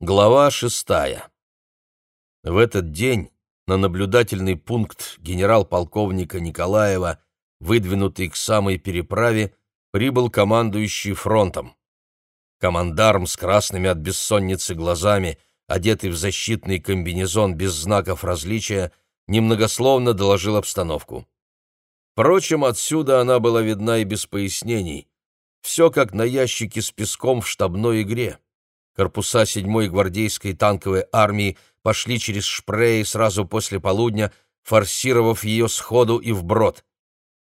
Глава шестая. В этот день на наблюдательный пункт генерал-полковника Николаева, выдвинутый к самой переправе, прибыл командующий фронтом. Командарм с красными от бессонницы глазами, одетый в защитный комбинезон без знаков различия, немногословно доложил обстановку. Впрочем, отсюда она была видна и без пояснений. Все как на ящике с песком в штабной игре. Корпуса 7-й гвардейской танковой армии пошли через Шпрей сразу после полудня, форсировав ее сходу и вброд.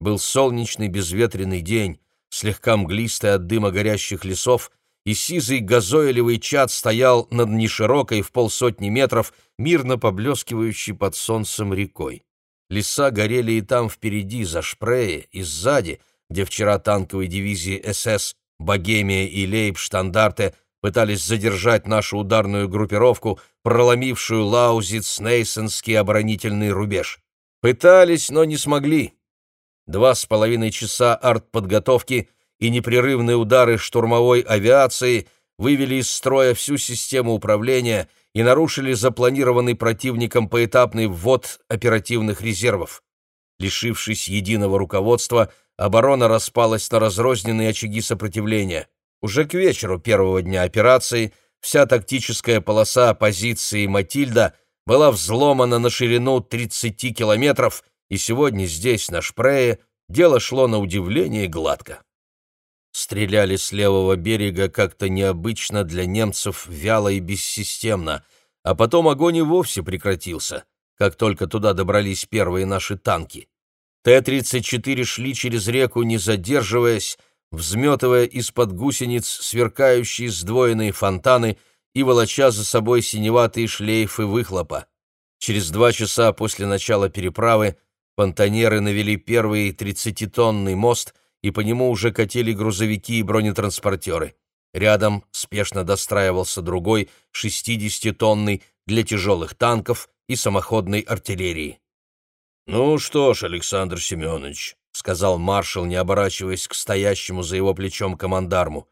Был солнечный безветренный день, слегка мглистый от дыма горящих лесов, и сизый газоилевый чад стоял над неширокой в полсотни метров, мирно поблескивающей под солнцем рекой. Леса горели и там впереди, за Шпрее, и сзади, где вчера танковые дивизии СС, Богемия и Лейбштандарте пытались задержать нашу ударную группировку, проломившую Лаузиц-Нейсенский оборонительный рубеж. Пытались, но не смогли. Два с половиной часа артподготовки и непрерывные удары штурмовой авиации вывели из строя всю систему управления и нарушили запланированный противником поэтапный ввод оперативных резервов. Лишившись единого руководства, оборона распалась на разрозненные очаги сопротивления. Уже к вечеру первого дня операции вся тактическая полоса позиции «Матильда» была взломана на ширину 30 километров, и сегодня здесь, на Шпрее, дело шло на удивление гладко. Стреляли с левого берега как-то необычно для немцев вяло и бессистемно, а потом огонь и вовсе прекратился, как только туда добрались первые наши танки. Т-34 шли через реку, не задерживаясь, взметывая из-под гусениц сверкающие сдвоенные фонтаны и волоча за собой синеватые шлейфы выхлопа. Через два часа после начала переправы понтонеры навели первый тридцатитонный мост, и по нему уже катили грузовики и бронетранспортеры. Рядом спешно достраивался другой, шестидесятитонный, для тяжелых танков и самоходной артиллерии. «Ну что ж, Александр Семенович», — сказал маршал, не оборачиваясь к стоящему за его плечом командарму.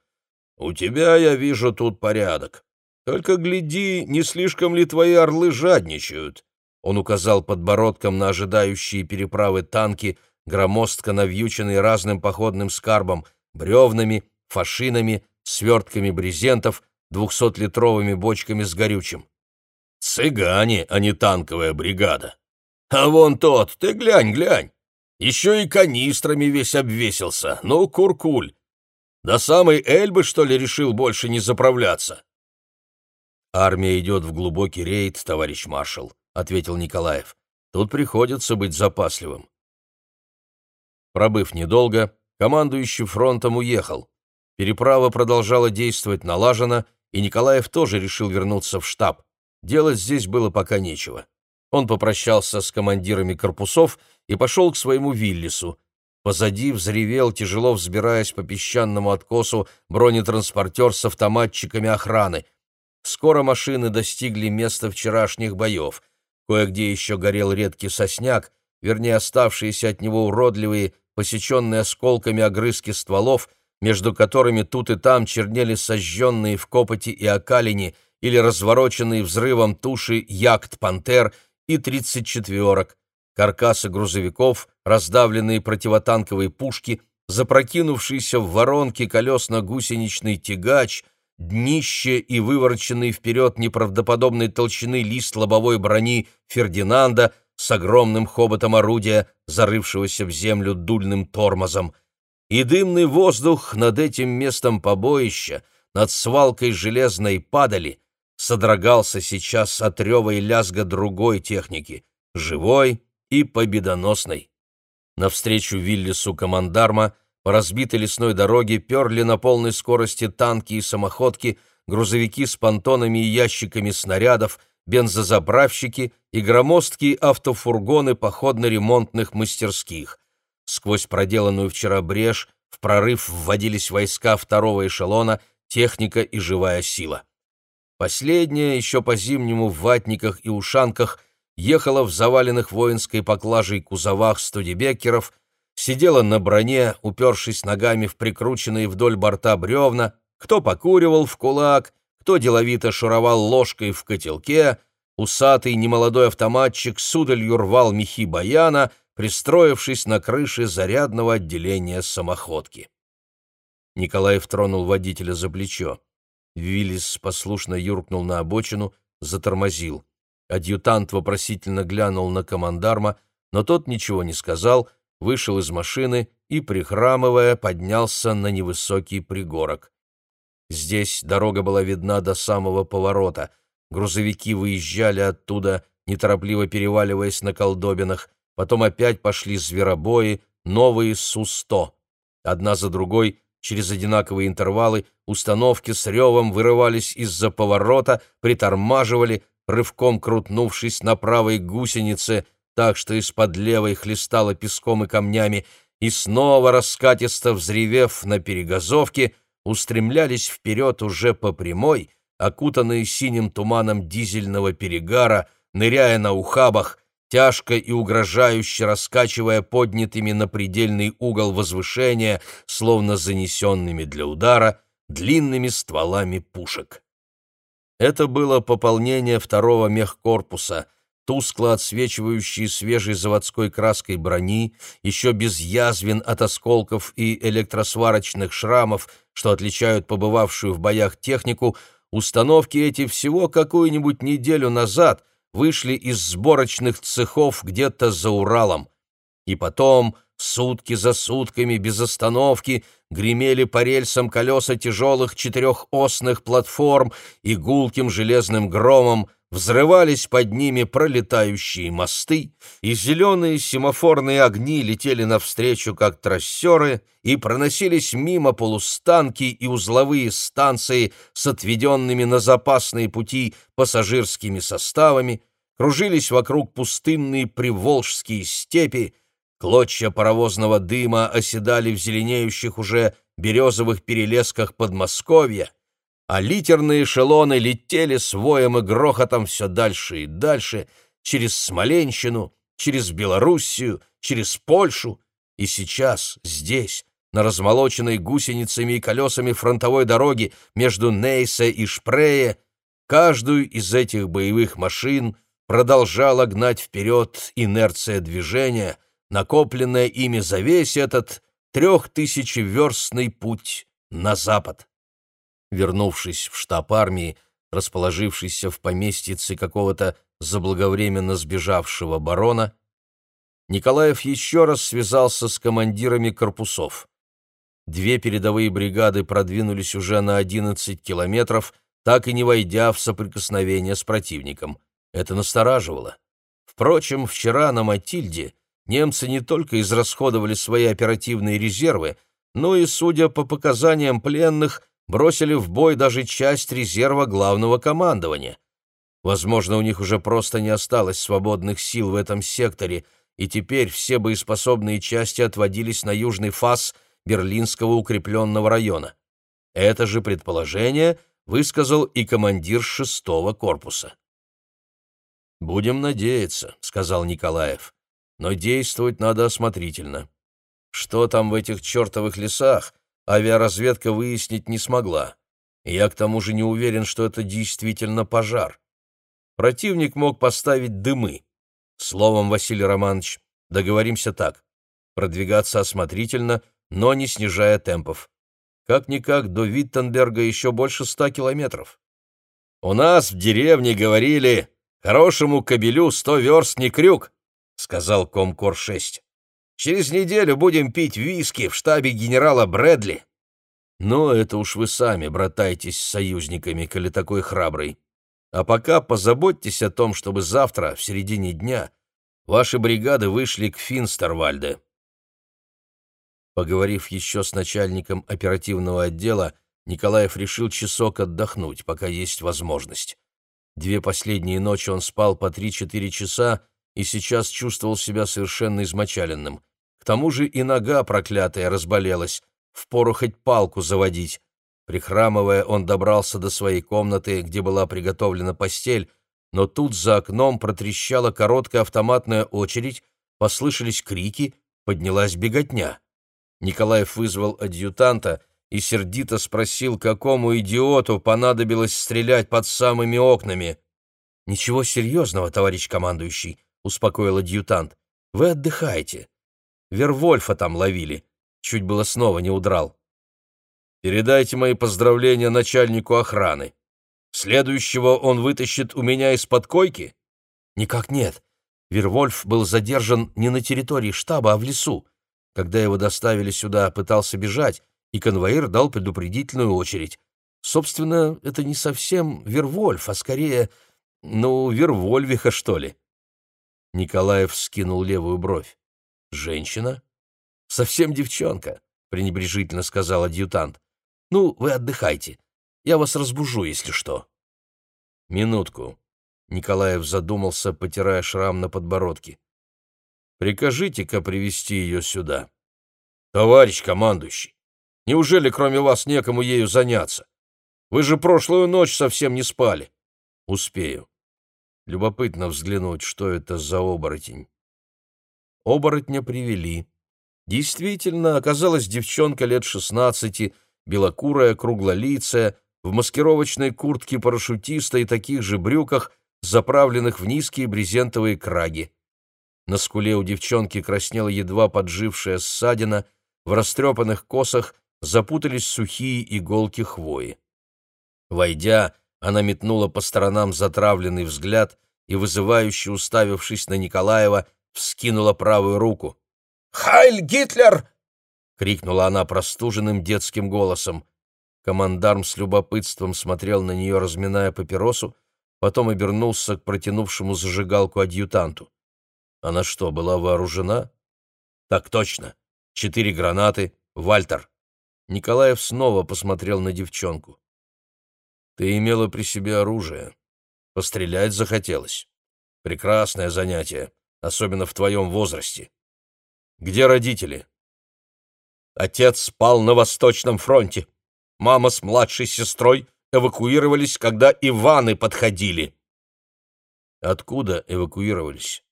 «У тебя, я вижу, тут порядок. Только гляди, не слишком ли твои орлы жадничают?» Он указал подбородком на ожидающие переправы танки, громоздко навьюченные разным походным скарбом, бревнами, фашинами, свертками брезентов, двухсотлитровыми бочками с горючим. «Цыгане, а не танковая бригада. А вон тот, ты глянь, глянь!» Еще и канистрами весь обвесился. Ну, куркуль. До самой Эльбы, что ли, решил больше не заправляться? Армия идет в глубокий рейд, товарищ маршал, ответил Николаев. Тут приходится быть запасливым. Пробыв недолго, командующий фронтом уехал. Переправа продолжала действовать налаженно, и Николаев тоже решил вернуться в штаб. Делать здесь было пока нечего. Он попрощался с командирами корпусов и пошел к своему Виллису. Позади взревел, тяжело взбираясь по песчаному откосу, бронетранспортер с автоматчиками охраны. Скоро машины достигли места вчерашних боев. Кое-где еще горел редкий сосняк, вернее, оставшиеся от него уродливые, посеченные осколками огрызки стволов, между которыми тут и там чернели сожженные в копоти и окалине или развороченные взрывом туши яхт-пантер — и тридцать четверок, каркасы грузовиков, раздавленные противотанковые пушки, запрокинувшийся в воронке колесно-гусеничный тягач, днище и вывороченный вперед неправдоподобной толщины лист лобовой брони Фердинанда с огромным хоботом орудия, зарывшегося в землю дульным тормозом. И дымный воздух над этим местом побоища, над свалкой железной падали — содрогался сейчас от рева и лязга другой техники, живой и победоносной. Навстречу Виллису командарма по разбитой лесной дороге перли на полной скорости танки и самоходки, грузовики с понтонами и ящиками снарядов, бензозаправщики и громоздкие автофургоны походно-ремонтных мастерских. Сквозь проделанную вчера брешь в прорыв вводились войска второго эшелона, техника и живая сила. Последняя, еще по-зимнему в ватниках и ушанках, ехала в заваленных воинской поклажей кузовах студебекеров, сидела на броне, упершись ногами в прикрученные вдоль борта бревна, кто покуривал в кулак, кое-кто деловито шуровал ложкой в котелке, усатый немолодой автоматчик с удалью рвал мехи баяна, пристроившись на крыше зарядного отделения самоходки. Николаев тронул водителя за плечо. Виллис послушно юркнул на обочину, затормозил. Адъютант вопросительно глянул на командарма, но тот ничего не сказал, вышел из машины и, прихрамывая, поднялся на невысокий пригорок. Здесь дорога была видна до самого поворота. Грузовики выезжали оттуда, неторопливо переваливаясь на колдобинах, потом опять пошли зверобои, новые Су-100. Одна за другой, через одинаковые интервалы, установки с ревом вырывались из-за поворота, притормаживали, рывком крутнувшись на правой гусенице, так что из-под левой хлестало песком и камнями, и снова раскатисто взревев на перегазовке, устремлялись вперед уже по прямой, окутанные синим туманом дизельного перегара, ныряя на ухабах, тяжко и угрожающе раскачивая поднятыми на предельный угол возвышения, словно занесенными для удара, длинными стволами пушек. Это было пополнение второго мехкорпуса, тускло отсвечивающие свежей заводской краской брони, еще без язвин от осколков и электросварочных шрамов, что отличают побывавшую в боях технику, установки эти всего какую-нибудь неделю назад вышли из сборочных цехов где-то за Уралом. И потом Сутки за сутками, без остановки, гремели по рельсам колеса тяжелых четырехосных платформ и гулким железным громом взрывались под ними пролетающие мосты, и зеленые семафорные огни летели навстречу, как трассеры, и проносились мимо полустанки и узловые станции с отведенными на запасные пути пассажирскими составами, кружились вокруг пустынные приволжские степи, Клочья паровозного дыма оседали в зеленеющих уже березовых перелесках Подмосковья, а литерные эшелоны летели с воем и грохотом все дальше и дальше, через Смоленщину, через Белоруссию, через Польшу, и сейчас, здесь, на размолоченной гусеницами и колесами фронтовой дороги между Нейсе и Шпрее, каждую из этих боевых машин продолжала гнать вперед инерция движения — накопленное ими за весь этот трехтысячеверстный путь на запад. Вернувшись в штаб армии, расположившийся в поместьице какого-то заблаговременно сбежавшего барона, Николаев еще раз связался с командирами корпусов. Две передовые бригады продвинулись уже на 11 километров, так и не войдя в соприкосновение с противником. Это настораживало. Впрочем, вчера на Матильде немцы не только израсходовали свои оперативные резервы, но и, судя по показаниям пленных, бросили в бой даже часть резерва главного командования. Возможно, у них уже просто не осталось свободных сил в этом секторе, и теперь все боеспособные части отводились на южный фас Берлинского укрепленного района. Это же предположение высказал и командир шестого корпуса. «Будем надеяться», — сказал Николаев но действовать надо осмотрительно. Что там в этих чертовых лесах, авиаразведка выяснить не смогла. Я к тому же не уверен, что это действительно пожар. Противник мог поставить дымы. Словом, Василий Романович, договоримся так. Продвигаться осмотрительно, но не снижая темпов. Как-никак до Виттенберга еще больше ста километров. У нас в деревне говорили, хорошему кобелю сто верст не крюк, — сказал Комкор-6. «Через неделю будем пить виски в штабе генерала Брэдли». «Ну, это уж вы сами братайтесь с союзниками, коли такой храбрый. А пока позаботьтесь о том, чтобы завтра, в середине дня, ваши бригады вышли к Финстервальде». Поговорив еще с начальником оперативного отдела, Николаев решил часок отдохнуть, пока есть возможность. Две последние ночи он спал по три-четыре часа, и сейчас чувствовал себя совершенно измочаленным. К тому же и нога проклятая разболелась, впору хоть палку заводить. Прихрамывая, он добрался до своей комнаты, где была приготовлена постель, но тут за окном протрещала короткая автоматная очередь, послышались крики, поднялась беготня. Николаев вызвал адъютанта и сердито спросил, какому идиоту понадобилось стрелять под самыми окнами. «Ничего серьезного, товарищ командующий», — успокоил адъютант. «Вы отдыхаете. Вервольфа там ловили. Чуть было снова не удрал. Передайте мои поздравления начальнику охраны. Следующего он вытащит у меня из-под койки? Никак нет. Вервольф был задержан не на территории штаба, а в лесу. Когда его доставили сюда, пытался бежать, и конвоир дал предупредительную очередь. Собственно, это не совсем Вервольф, а скорее, ну, Вервольвиха, что ли. Николаев скинул левую бровь. «Женщина?» «Совсем девчонка», — пренебрежительно сказал адъютант. «Ну, вы отдыхайте. Я вас разбужу, если что». «Минутку», — Николаев задумался, потирая шрам на подбородке. «Прикажите-ка привести ее сюда». «Товарищ командующий, неужели кроме вас некому ею заняться? Вы же прошлую ночь совсем не спали». «Успею. Любопытно взглянуть, что это за оборотень». Оборотня привели. Действительно, оказалась девчонка лет шестнадцати, белокурая, круглолицая, в маскировочной куртке парашютиста и таких же брюках, заправленных в низкие брезентовые краги. На скуле у девчонки краснела едва поджившая ссадина, в растрепанных косах запутались сухие иголки хвои. Войдя, она метнула по сторонам затравленный взгляд и, вызывающе уставившись на Николаева, вскинула правую руку. «Хайль Гитлер!» — крикнула она простуженным детским голосом. Командарм с любопытством смотрел на нее, разминая папиросу, потом обернулся к протянувшему зажигалку адъютанту. Она что, была вооружена? Так точно. Четыре гранаты. Вальтер. Николаев снова посмотрел на девчонку. Ты имела при себе оружие. Пострелять захотелось. Прекрасное занятие особенно в твоем возрасте. Где родители? Отец спал на Восточном фронте. Мама с младшей сестрой эвакуировались, когда Иваны подходили. Откуда эвакуировались?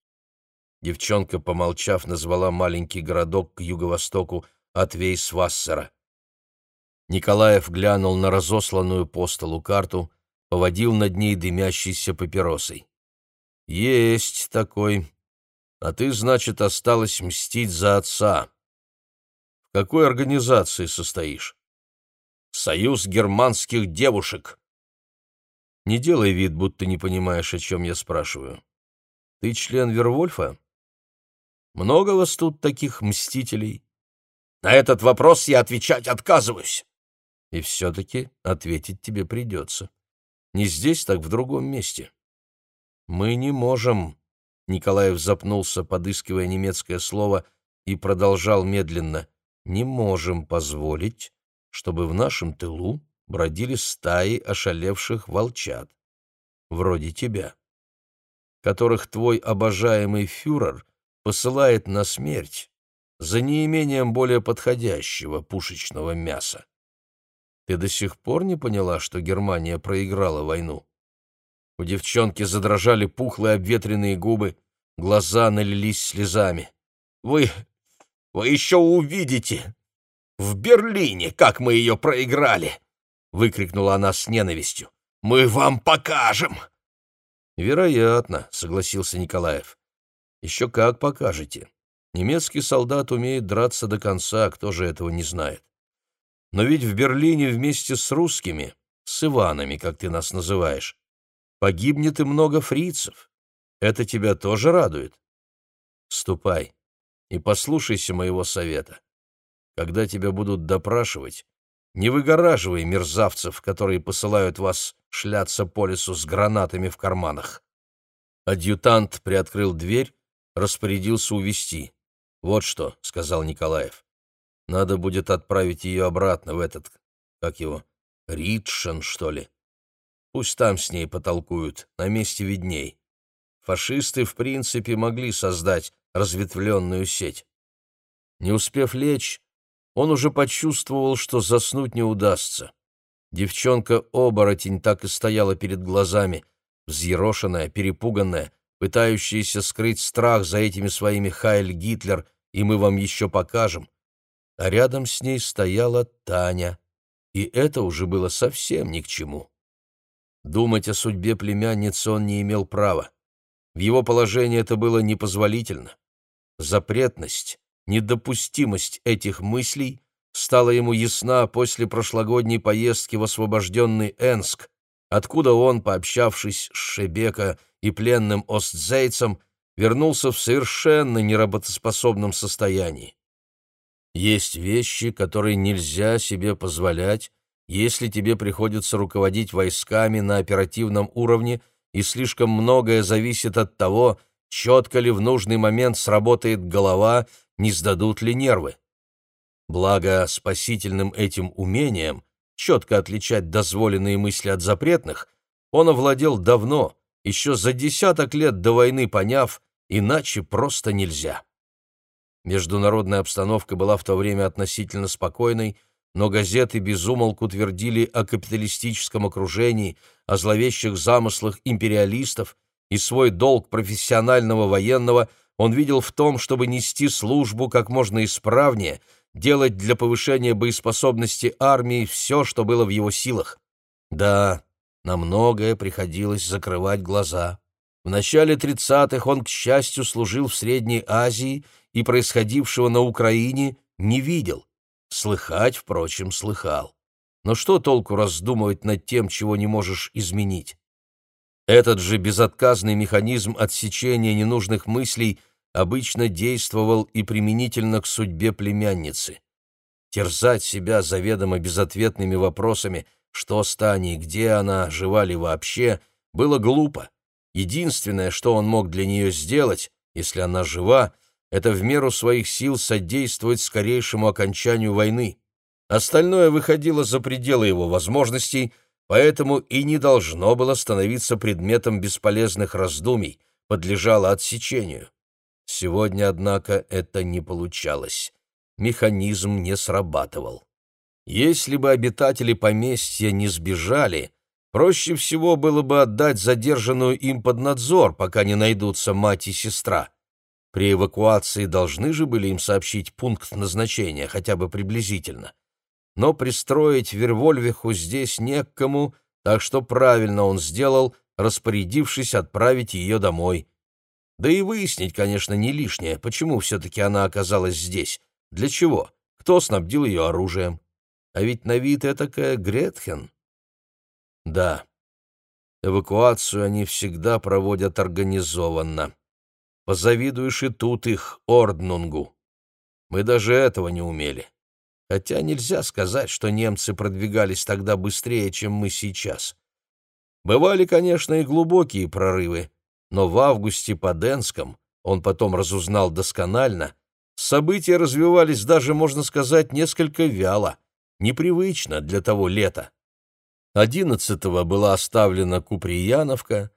Девчонка, помолчав, назвала маленький городок к юго-востоку от Вейсвассера. Николаев глянул на разосланную по столу карту, поводил над ней дымящейся папиросой. «Есть такой. А ты, значит, осталась мстить за отца. В какой организации состоишь? Союз германских девушек. Не делай вид, будто не понимаешь, о чем я спрашиваю. Ты член Вервольфа? Много вас тут таких мстителей? На этот вопрос я отвечать отказываюсь. И все-таки ответить тебе придется. Не здесь, так в другом месте. Мы не можем Николаев запнулся, подыскивая немецкое слово, и продолжал медленно. «Не можем позволить, чтобы в нашем тылу бродили стаи ошалевших волчат, вроде тебя, которых твой обожаемый фюрер посылает на смерть за неимением более подходящего пушечного мяса. Ты до сих пор не поняла, что Германия проиграла войну? У девчонки задрожали пухлые обветренные губы, глаза налились слезами. «Вы... вы еще увидите! В Берлине, как мы ее проиграли!» — выкрикнула она с ненавистью. «Мы вам покажем!» «Вероятно», — согласился Николаев. «Еще как покажете. Немецкий солдат умеет драться до конца, кто же этого не знает. Но ведь в Берлине вместе с русскими, с Иванами, как ты нас называешь, Погибнет и много фрицев. Это тебя тоже радует? Ступай и послушайся моего совета. Когда тебя будут допрашивать, не выгораживай мерзавцев, которые посылают вас шляться по лесу с гранатами в карманах. Адъютант приоткрыл дверь, распорядился увести. «Вот что», — сказал Николаев, — «надо будет отправить ее обратно в этот, как его, Ритшен, что ли. Пусть там с ней потолкуют, на месте видней. Фашисты, в принципе, могли создать разветвленную сеть. Не успев лечь, он уже почувствовал, что заснуть не удастся. Девчонка-оборотень так и стояла перед глазами, взъерошенная, перепуганная, пытающаяся скрыть страх за этими своими «Хайль Гитлер» и мы вам еще покажем. А рядом с ней стояла Таня, и это уже было совсем ни к чему. Думать о судьбе племянницы он не имел права. В его положении это было непозволительно. Запретность, недопустимость этих мыслей стала ему ясна после прошлогодней поездки в освобожденный Энск, откуда он, пообщавшись с Шебека и пленным Остзейцем, вернулся в совершенно неработоспособном состоянии. Есть вещи, которые нельзя себе позволять, если тебе приходится руководить войсками на оперативном уровне, и слишком многое зависит от того, четко ли в нужный момент сработает голова, не сдадут ли нервы. Благо, спасительным этим умением, четко отличать дозволенные мысли от запретных, он овладел давно, еще за десяток лет до войны поняв, иначе просто нельзя. Международная обстановка была в то время относительно спокойной, но газеты безумолку твердили о капиталистическом окружении, о зловещих замыслах империалистов, и свой долг профессионального военного он видел в том, чтобы нести службу как можно исправнее, делать для повышения боеспособности армии все, что было в его силах. Да, на многое приходилось закрывать глаза. В начале 30-х он, к счастью, служил в Средней Азии и происходившего на Украине не видел. Слыхать, впрочем, слыхал. Но что толку раздумывать над тем, чего не можешь изменить? Этот же безотказный механизм отсечения ненужных мыслей обычно действовал и применительно к судьбе племянницы. Терзать себя заведомо безответными вопросами, что с Таней, где она, жива ли вообще, было глупо. Единственное, что он мог для нее сделать, если она жива, это в меру своих сил содействовать скорейшему окончанию войны. Остальное выходило за пределы его возможностей, поэтому и не должно было становиться предметом бесполезных раздумий, подлежало отсечению. Сегодня, однако, это не получалось. Механизм не срабатывал. Если бы обитатели поместья не сбежали, проще всего было бы отдать задержанную им под надзор, пока не найдутся мать и сестра. При эвакуации должны же были им сообщить пункт назначения, хотя бы приблизительно. Но пристроить Вервольвиху здесь не к кому, так что правильно он сделал, распорядившись отправить ее домой. Да и выяснить, конечно, не лишнее, почему все-таки она оказалась здесь, для чего, кто снабдил ее оружием. А ведь на вид этакая Гретхен. Да, эвакуацию они всегда проводят организованно. Позавидуешь и тут их Орднунгу. Мы даже этого не умели. Хотя нельзя сказать, что немцы продвигались тогда быстрее, чем мы сейчас. Бывали, конечно, и глубокие прорывы, но в августе под Энском, он потом разузнал досконально, события развивались даже, можно сказать, несколько вяло, непривычно для того лета. Одиннадцатого была оставлена Куприяновка,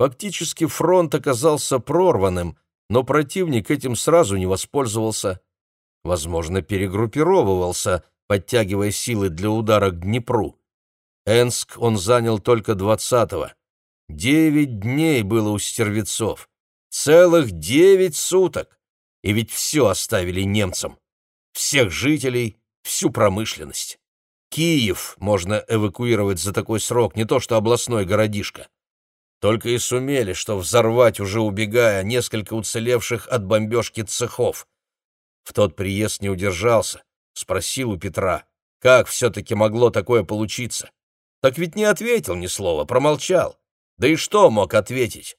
фактически фронт оказался прорванным, но противник этим сразу не воспользовался. Возможно, перегруппировывался, подтягивая силы для удара к Днепру. Энск он занял только двадцатого. Девять дней было у стервецов. Целых девять суток. И ведь все оставили немцам. Всех жителей, всю промышленность. Киев можно эвакуировать за такой срок, не то что областной городишко. Только и сумели, что взорвать, уже убегая, несколько уцелевших от бомбежки цехов. В тот приезд не удержался, спросил у Петра, как все-таки могло такое получиться. Так ведь не ответил ни слова, промолчал. Да и что мог ответить?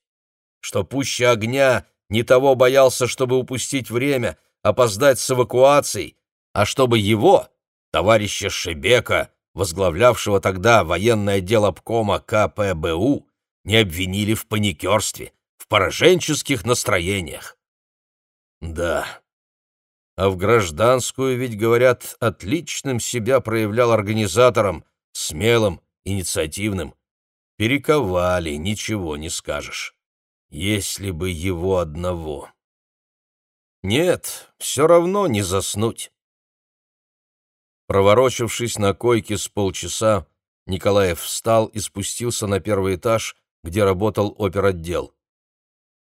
Что пуще огня не того боялся, чтобы упустить время, опоздать с эвакуацией, а чтобы его, товарища Шебека, возглавлявшего тогда военное отдел обкома КПБУ, не обвинили в паникерстве, в пораженческих настроениях. Да, а в гражданскую ведь, говорят, отличным себя проявлял организатором, смелым, инициативным. Перековали, ничего не скажешь. Если бы его одного. Нет, все равно не заснуть. Проворочившись на койке с полчаса, Николаев встал и спустился на первый этаж, где работал оперотдел.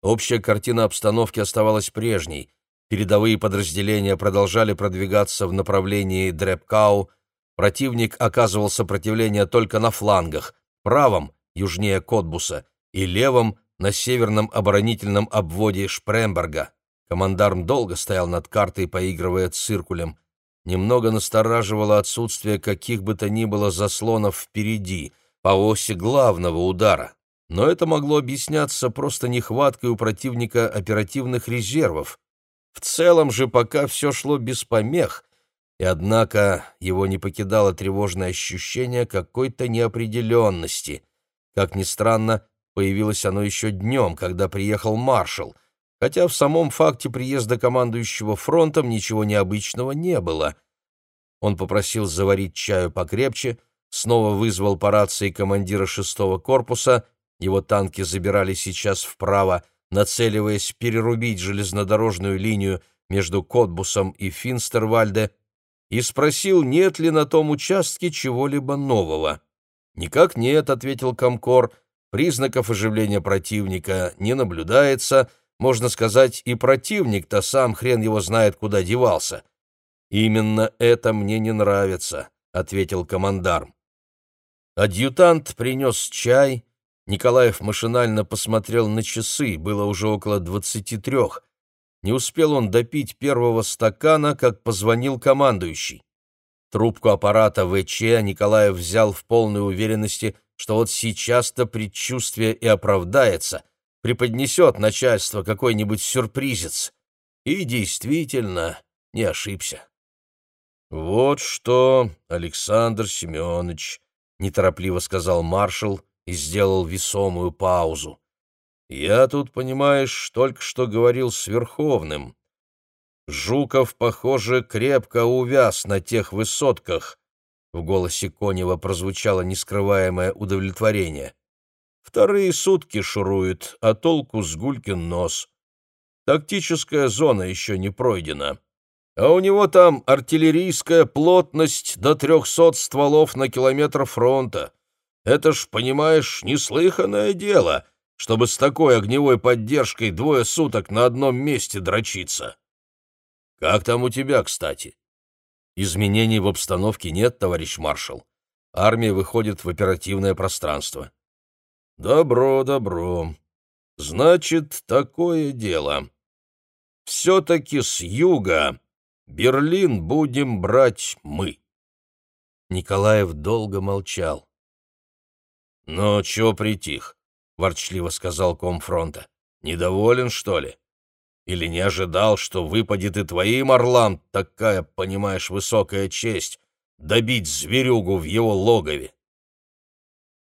Общая картина обстановки оставалась прежней. Передовые подразделения продолжали продвигаться в направлении Дрепкау, Противник оказывал сопротивление только на флангах, правом, южнее Котбуса, и левом, на северном оборонительном обводе Шпремберга. Командарм долго стоял над картой, поигрывая циркулем. Немного настораживало отсутствие каких бы то ни было заслонов впереди, по оси главного удара. Но это могло объясняться просто нехваткой у противника оперативных резервов. В целом же пока все шло без помех, и однако его не покидало тревожное ощущение какой-то неопределенности. Как ни странно, появилось оно еще днем, когда приехал маршал, хотя в самом факте приезда командующего фронтом ничего необычного не было. Он попросил заварить чаю покрепче, снова вызвал по рации командира шестого корпуса, его танки забирали сейчас вправо, нацеливаясь перерубить железнодорожную линию между Котбусом и Финстервальде, и спросил, нет ли на том участке чего-либо нового. «Никак нет», — ответил Комкор, — «признаков оживления противника не наблюдается, можно сказать, и противник-то сам хрен его знает, куда девался». «Именно это мне не нравится», — ответил командарм. Адъютант принес чай, Николаев машинально посмотрел на часы, было уже около двадцати трех. Не успел он допить первого стакана, как позвонил командующий. Трубку аппарата ВЧ Николаев взял в полной уверенности, что вот сейчас-то предчувствие и оправдается, преподнесет начальство какой-нибудь сюрпризец. И действительно не ошибся. «Вот что, Александр Семенович», — неторопливо сказал маршал и сделал весомую паузу. «Я тут, понимаешь, только что говорил с Верховным. Жуков, похоже, крепко увяз на тех высотках». В голосе Конева прозвучало нескрываемое удовлетворение. «Вторые сутки шурует, а толку с Гулькин нос. Тактическая зона еще не пройдена. А у него там артиллерийская плотность до трехсот стволов на километр фронта. Это ж, понимаешь, неслыханное дело, чтобы с такой огневой поддержкой двое суток на одном месте дрочиться. Как там у тебя, кстати? Изменений в обстановке нет, товарищ маршал. Армия выходит в оперативное пространство. Добро, добро. Значит, такое дело. Все-таки с юга Берлин будем брать мы. Николаев долго молчал. «Ну, чего притих?» — ворчливо сказал комфронта. «Недоволен, что ли? Или не ожидал, что выпадет и твоим орлам такая, понимаешь, высокая честь — добить зверюгу в его логове?»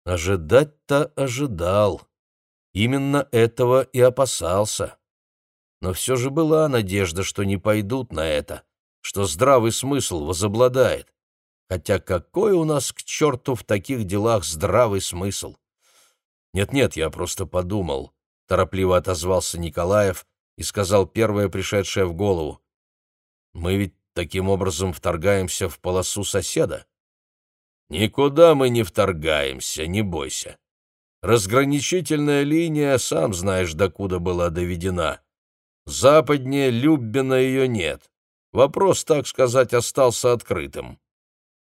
Ожидать-то ожидал. Именно этого и опасался. Но все же была надежда, что не пойдут на это, что здравый смысл возобладает. Хотя какой у нас к черту в таких делах здравый смысл? Нет-нет, я просто подумал. Торопливо отозвался Николаев и сказал первое пришедшее в голову. Мы ведь таким образом вторгаемся в полосу соседа. Никуда мы не вторгаемся, не бойся. Разграничительная линия, сам знаешь, докуда была доведена. Западнее Люббина ее нет. Вопрос, так сказать, остался открытым.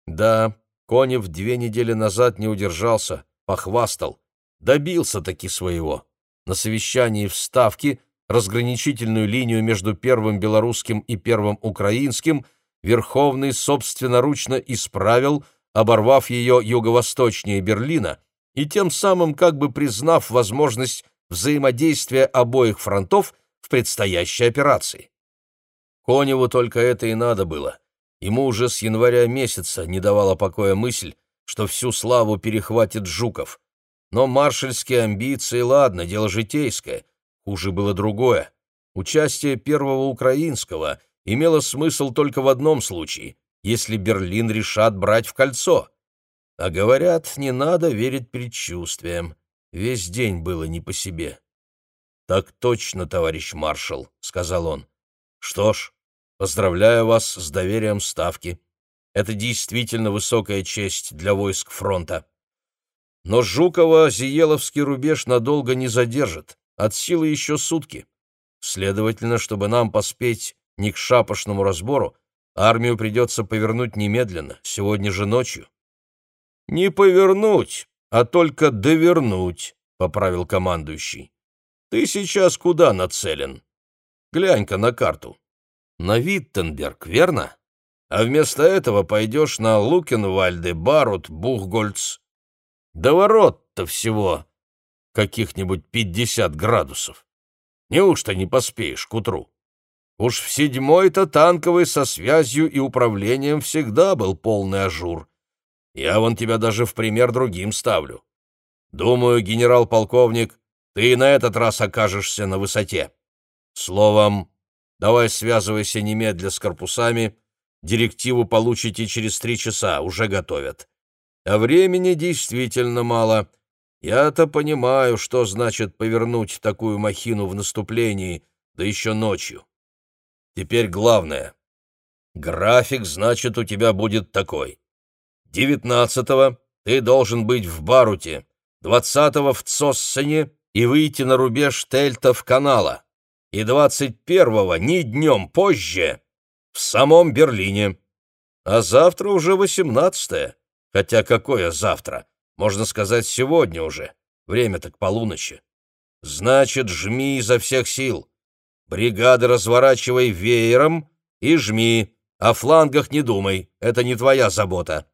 Да, Конев две недели назад не удержался, похвастал. Добился таки своего. На совещании в Ставке разграничительную линию между Первым Белорусским и Первым Украинским Верховный собственноручно исправил, оборвав ее юго-восточнее Берлина и тем самым как бы признав возможность взаимодействия обоих фронтов в предстоящей операции. Коневу только это и надо было — Ему уже с января месяца не давала покоя мысль, что всю славу перехватит Жуков. Но маршальские амбиции, ладно, дело житейское. Хуже было другое. Участие первого украинского имело смысл только в одном случае, если Берлин решат брать в кольцо. А говорят, не надо верить предчувствиям. Весь день было не по себе. «Так точно, товарищ маршал», — сказал он. «Что ж, Поздравляю вас с доверием Ставки. Это действительно высокая честь для войск фронта. Но Жукова Зиеловский рубеж надолго не задержит, от силы еще сутки. Следовательно, чтобы нам поспеть не к шапошному разбору, Армию придется повернуть немедленно, сегодня же ночью. Не повернуть, а только довернуть, поправил командующий. Ты сейчас куда нацелен? Глянь-ка на карту. На Виттенберг, верно? А вместо этого пойдешь на Лукенвальде, Барут, Бухгольц. До ворот-то всего каких-нибудь пятьдесят градусов. Неужто не поспеешь к утру? Уж в седьмой-то танковый со связью и управлением всегда был полный ажур. Я вон тебя даже в пример другим ставлю. Думаю, генерал-полковник, ты и на этот раз окажешься на высоте. Словом, давай связывайся немедля с корпусами, директиву получите через три часа, уже готовят. А времени действительно мало. Я-то понимаю, что значит повернуть такую махину в наступлении, да еще ночью. Теперь главное. График, значит, у тебя будет такой. Девятнадцатого ты должен быть в Баруте, двадцатого в Цоссене и выйти на рубеж Тельтов канала, и двадцать первого, ни днем позже, в самом Берлине. А завтра уже восемнадцатое, хотя какое завтра? Можно сказать, сегодня уже. Время так полуночи. Значит, жми изо всех сил. Бригады разворачивай веером и жми. О флангах не думай, это не твоя забота.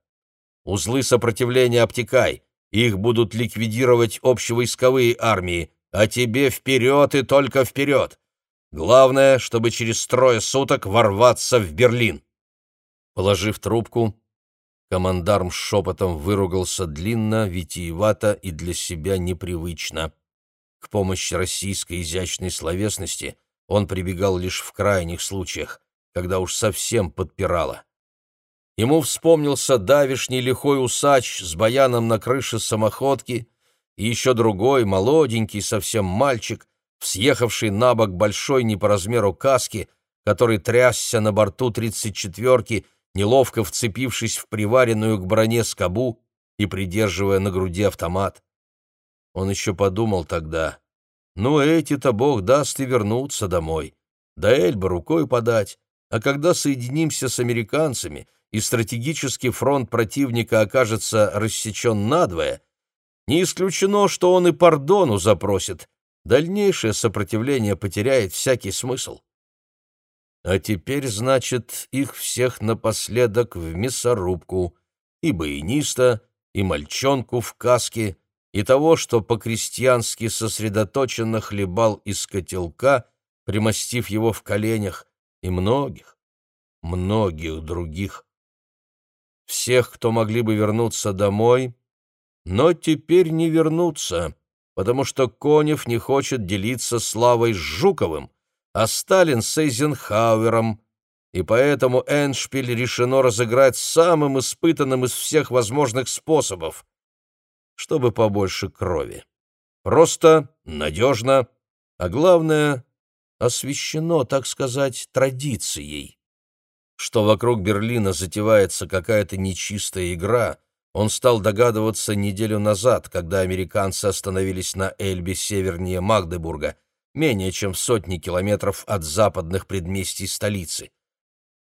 Узлы сопротивления обтекай, их будут ликвидировать общевойсковые армии, а тебе вперед и только вперед. Главное, чтобы через трое суток ворваться в Берлин. Положив трубку, командарм шепотом выругался длинно, витиевато и для себя непривычно. К помощи российской изящной словесности он прибегал лишь в крайних случаях, когда уж совсем подпирало. Ему вспомнился давишний лихой усач с баяном на крыше самоходки и еще другой, молоденький совсем мальчик, съехавший на бок большой не по размеру каски, который трясся на борту тридцать четверки, неловко вцепившись в приваренную к броне скобу и придерживая на груди автомат. Он еще подумал тогда, ну, эти-то, бог даст, и вернуться домой. До Эльбы рукой подать. А когда соединимся с американцами, и стратегический фронт противника окажется рассечен надвое, не исключено, что он и пардону запросит. Дальнейшее сопротивление потеряет всякий смысл. А теперь, значит, их всех напоследок в мясорубку, и баяниста, и мальчонку в каске, и того, что по-крестьянски сосредоточенно хлебал из котелка, примостив его в коленях, и многих, многих других. Всех, кто могли бы вернуться домой, но теперь не вернутся, потому что Конев не хочет делиться славой с Жуковым, а Сталин с Эйзенхауэром, и поэтому Эншпиль решено разыграть самым испытанным из всех возможных способов — чтобы побольше крови. Просто, надежно, а главное, освещено, так сказать, традицией. Что вокруг Берлина затевается какая-то нечистая игра, он стал догадываться неделю назад, когда американцы остановились на Эльбе севернее Магдебурга, менее чем в сотни километров от западных предместий столицы.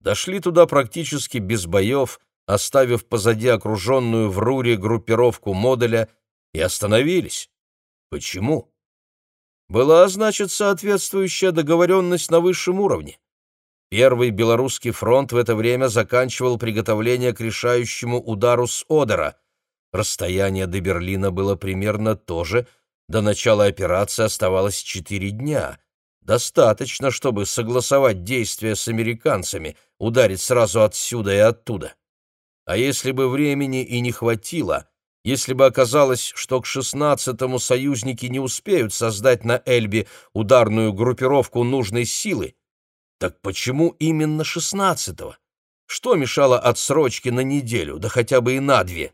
Дошли туда практически без боев, оставив позади окруженную в Руре группировку модуля, и остановились. Почему? Была, значит, соответствующая договоренность на высшем уровне. Первый Белорусский фронт в это время заканчивал приготовление к решающему удару с Одера. Расстояние до Берлина было примерно то же, до начала операции оставалось четыре дня. Достаточно, чтобы согласовать действия с американцами, ударить сразу отсюда и оттуда. А если бы времени и не хватило, если бы оказалось, что к шестнадцатому союзники не успеют создать на Эльбе ударную группировку нужной силы, так почему именно шестнадцатого? Что мешало отсрочке на неделю, да хотя бы и на две?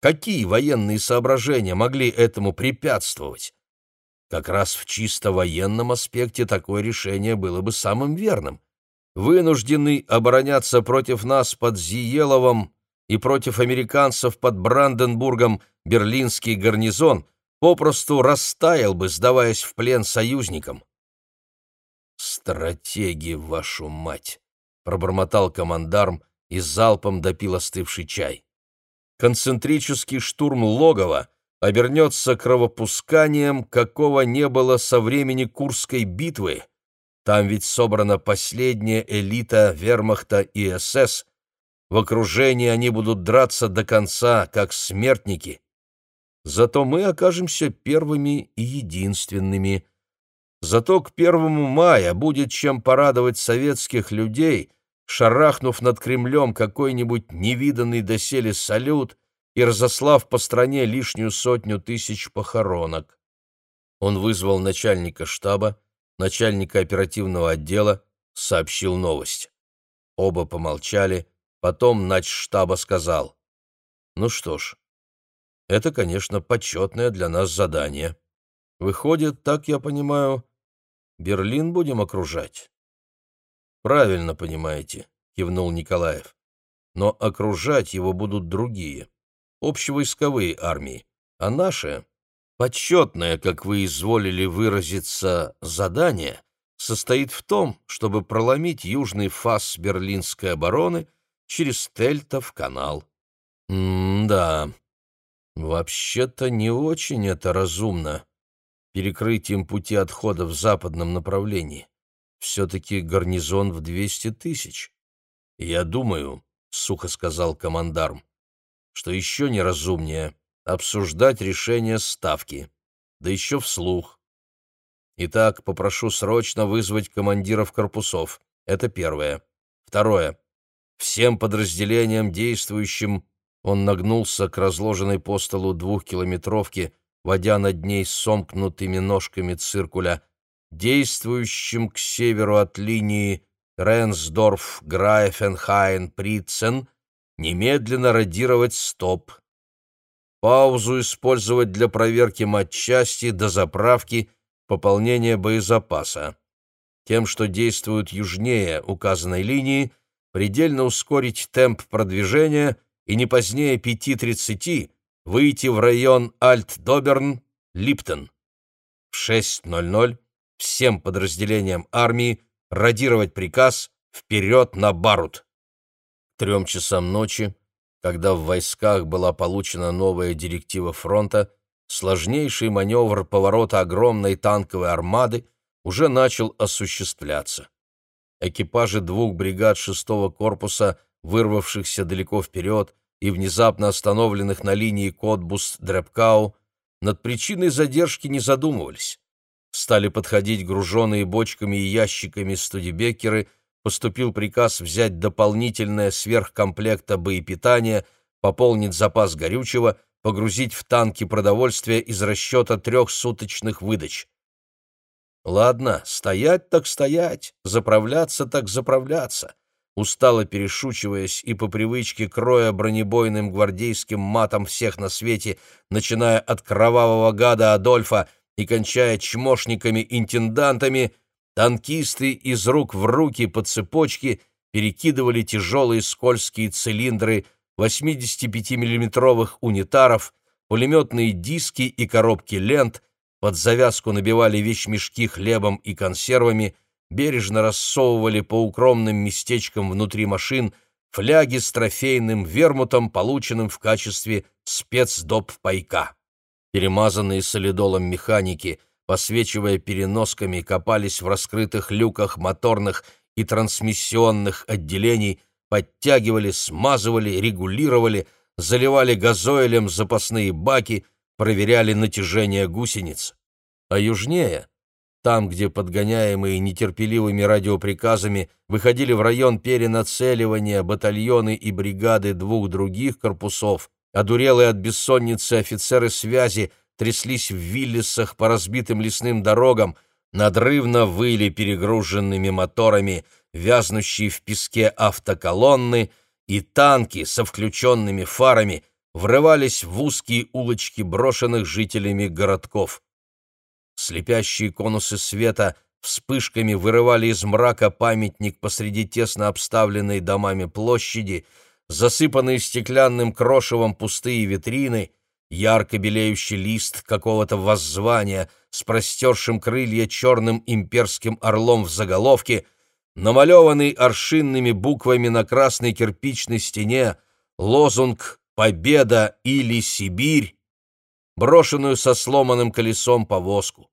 Какие военные соображения могли этому препятствовать? Как раз в чисто военном аспекте такое решение было бы самым верным вынужденный обороняться против нас под Зиеловом и против американцев под Бранденбургом берлинский гарнизон попросту растаял бы, сдаваясь в плен союзникам. «Стратеги, вашу мать!» — пробормотал командарм и залпом допил остывший чай. Концентрический штурм логова обернется кровопусканием, какого не было со времени Курской битвы. Там ведь собрана последняя элита вермахта и СС. В окружении они будут драться до конца, как смертники. Зато мы окажемся первыми и единственными. Зато к первому мая будет чем порадовать советских людей, шарахнув над Кремлем какой-нибудь невиданный доселе салют и разослав по стране лишнюю сотню тысяч похоронок. Он вызвал начальника штаба, начальника оперативного отдела, сообщил новость. Оба помолчали, потом нач штаба сказал, «Ну что ж, это, конечно, почетное для нас задание. Выходит, так я понимаю, Берлин будем окружать? Правильно понимаете, кивнул Николаев. Но окружать его будут другие, общевойсковые армии, а наше почетное, как вы изволили выразиться, задание состоит в том, чтобы проломить южный фас берлинской обороны через Тельтов канал. М-да, Вообще-то не очень это разумно. Перекрытием пути отхода в западном направлении. Все-таки гарнизон в двести тысяч. Я думаю, — сухо сказал командарм, — что еще неразумнее обсуждать решение ставки, да еще вслух. Итак, попрошу срочно вызвать командиров корпусов. Это первое. Второе. Всем подразделениям, действующим он нагнулся к разложенной по столу двухкилометровке, водя над ней сомкнутыми ножками циркуля, действующим к северу от линии Ренсдорф, Грайфенхайн, Прицен, немедленно радировать стоп. Паузу использовать для проверки матчасти, дозаправки, пополнения боезапаса. Тем, что действуют южнее указанной линии, предельно ускорить темп продвижения – и не позднее 5.30 выйти в район Альт-Доберн, Липтон. В 6.00 всем подразделениям армии радировать приказ «Вперед на Барут!». К трем часам ночи, когда в войсках была получена новая директива фронта, сложнейший маневр поворота огромной танковой армады уже начал осуществляться. Экипажи двух бригад шестого корпуса вырвавшихся далеко вперед и внезапно остановленных на линии Котбус-Дребкау, над причиной задержки не задумывались. Стали подходить груженные бочками и ящиками студибекеры, поступил приказ взять дополнительное сверхкомплекта боепитания, пополнить запас горючего, погрузить в танки продовольствие из расчета трехсуточных выдач. Ладно, стоять так стоять, заправляться так заправляться устало перешучиваясь и по привычке кроя бронебойным гвардейским матом всех на свете, начиная от кровавого гада Адольфа и кончая чмошниками-интендантами, танкисты из рук в руки по цепочке перекидывали тяжелые скользкие цилиндры 85-миллиметровых унитаров, пулеметные диски и коробки лент, под завязку набивали вещмешки хлебом и консервами — бережно рассовывали по укромным местечкам внутри машин фляги с трофейным вермутом, полученным в качестве спецдоп-пайка. Перемазанные солидолом механики, посвечивая переносками, копались в раскрытых люках моторных и трансмиссионных отделений, подтягивали, смазывали, регулировали, заливали газоилем запасные баки, проверяли натяжение гусениц. А южнее там, где подгоняемые нетерпеливыми радиоприказами выходили в район перенацеливания батальоны и бригады двух других корпусов, одурелые от бессонницы офицеры связи тряслись в Виллисах по разбитым лесным дорогам, надрывно выли перегруженными моторами, вязнущие в песке автоколонны, и танки со включенными фарами врывались в узкие улочки брошенных жителями городков. Слепящие конусы света вспышками вырывали из мрака памятник посреди тесно обставленной домами площади, засыпанные стеклянным крошевом пустые витрины, ярко белеющий лист какого-то воззвания с простершим крылья черным имперским орлом в заголовке, намалеванный аршинными буквами на красной кирпичной стене лозунг «Победа или Сибирь», брошенную со сломанным колесом повозку.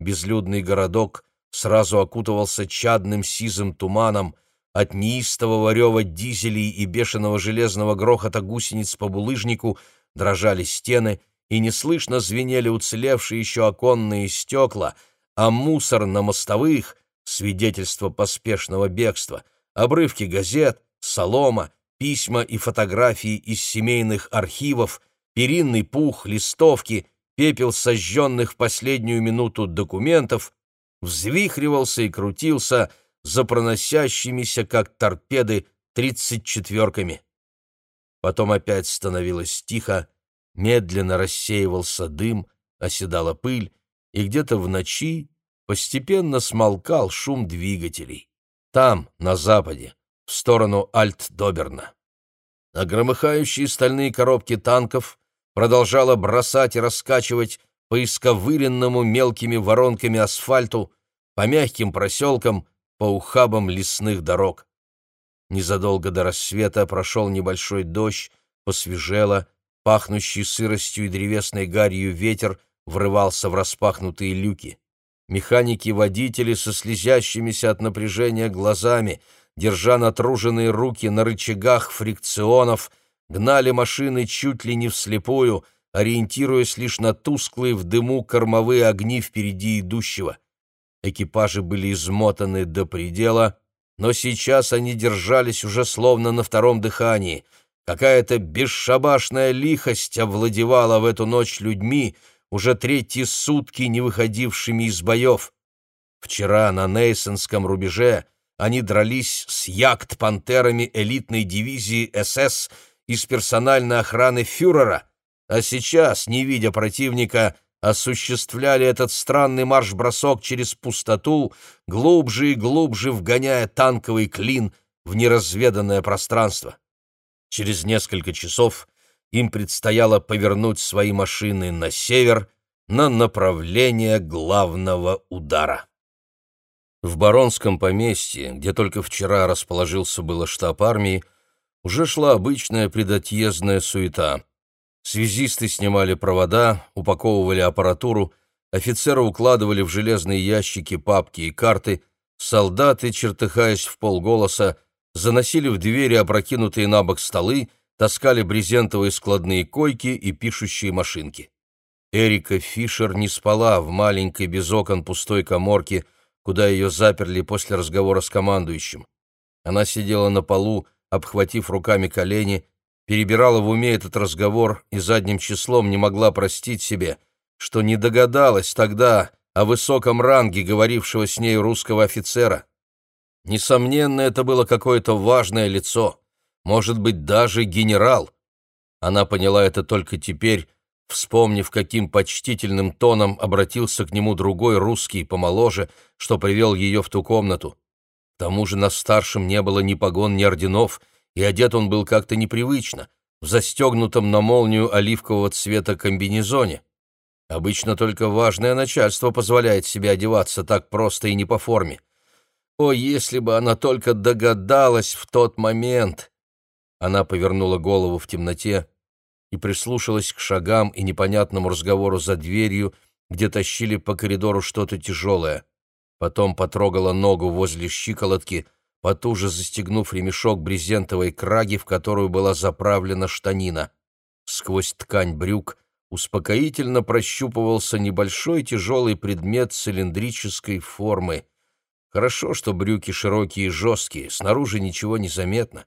Безлюдный городок сразу окутывался чадным сизым туманом, от неистового рева дизелей и бешеного железного грохота гусениц по булыжнику дрожали стены, и неслышно звенели уцелевшие еще оконные стекла, а мусор на мостовых — свидетельство поспешного бегства, обрывки газет, солома, письма и фотографии из семейных архивов, перинный пух, листовки, пепел сожженных в последнюю минуту документов взвихривался и крутился за проносящимися, как торпеды, тридцать четверками. Потом опять становилось тихо, медленно рассеивался дым, оседала пыль, и где-то в ночи постепенно смолкал шум двигателей. Там, на западе, в сторону Альт-Доберна. А громыхающие стальные коробки танков продолжала бросать и раскачивать по исковыренному мелкими воронками асфальту, по мягким проселкам, по ухабам лесных дорог. Незадолго до рассвета прошел небольшой дождь, посвежело, Пахнущий сыростью и древесной гарью ветер врывался в распахнутые люки. Механики-водители со слезящимися от напряжения глазами, держа натруженные руки на рычагах фрикционов, гнали машины чуть ли не вслепую, ориентируясь лишь на тусклые в дыму кормовые огни впереди идущего. Экипажи были измотаны до предела, но сейчас они держались уже словно на втором дыхании — Какая-то бесшабашная лихость овладевала в эту ночь людьми, уже третьи сутки не выходившими из боев. Вчера на Нейсонском рубеже они дрались с яхт-пантерами элитной дивизии СС из персональной охраны фюрера, а сейчас, не видя противника, осуществляли этот странный марш-бросок через пустоту, глубже и глубже вгоняя танковый клин в неразведанное пространство. Через несколько часов им предстояло повернуть свои машины на север на направление главного удара. В Баронском поместье, где только вчера расположился было штаб армии, уже шла обычная предотъездная суета. Связисты снимали провода, упаковывали аппаратуру, офицеры укладывали в железные ящики папки и карты, солдаты, чертыхаясь в полголоса, заносили в двери опрокинутые на бок столы, таскали брезентовые складные койки и пишущие машинки. Эрика Фишер не спала в маленькой без окон пустой коморке, куда ее заперли после разговора с командующим. Она сидела на полу, обхватив руками колени, перебирала в уме этот разговор и задним числом не могла простить себе, что не догадалась тогда о высоком ранге говорившего с ней русского офицера. Несомненно, это было какое-то важное лицо, может быть, даже генерал. Она поняла это только теперь, вспомнив, каким почтительным тоном обратился к нему другой русский помоложе, что привел ее в ту комнату. Тому же на старшем не было ни погон, ни орденов, и одет он был как-то непривычно, в застегнутом на молнию оливкового цвета комбинезоне. Обычно только важное начальство позволяет себе одеваться так просто и не по форме. О, если бы она только догадалась в тот момент! Она повернула голову в темноте и прислушалась к шагам и непонятному разговору за дверью, где тащили по коридору что-то тяжелое. Потом потрогала ногу возле щиколотки, потуже застегнув ремешок брезентовой краги, в которую была заправлена штанина. Сквозь ткань брюк успокоительно прощупывался небольшой тяжелый предмет цилиндрической формы — Хорошо, что брюки широкие и жесткие, снаружи ничего не заметно.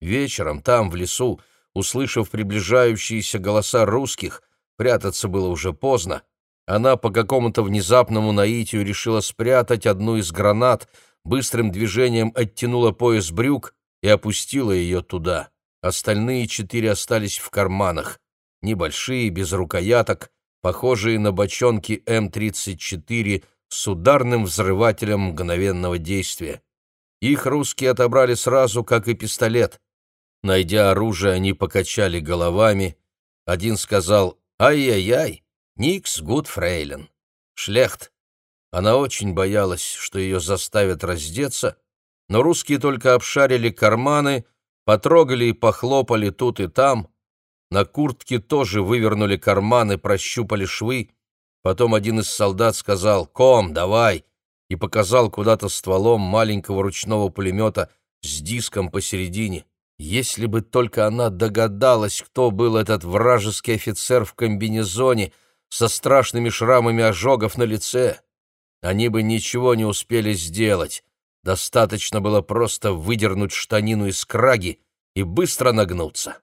Вечером там, в лесу, услышав приближающиеся голоса русских, прятаться было уже поздно. Она по какому-то внезапному наитию решила спрятать одну из гранат, быстрым движением оттянула пояс брюк и опустила ее туда. Остальные четыре остались в карманах. Небольшие, без рукояток, похожие на бочонки М-34 с ударным взрывателем мгновенного действия. Их русские отобрали сразу, как и пистолет. Найдя оружие, они покачали головами. Один сказал «Ай-яй-яй, Никс Гуд Фрейлен». Шлехт. Она очень боялась, что ее заставят раздеться, но русские только обшарили карманы, потрогали и похлопали тут и там. На куртке тоже вывернули карманы, прощупали швы. Потом один из солдат сказал «Ком, давай!» и показал куда-то стволом маленького ручного пулемета с диском посередине. Если бы только она догадалась, кто был этот вражеский офицер в комбинезоне со страшными шрамами ожогов на лице, они бы ничего не успели сделать. Достаточно было просто выдернуть штанину из краги и быстро нагнуться.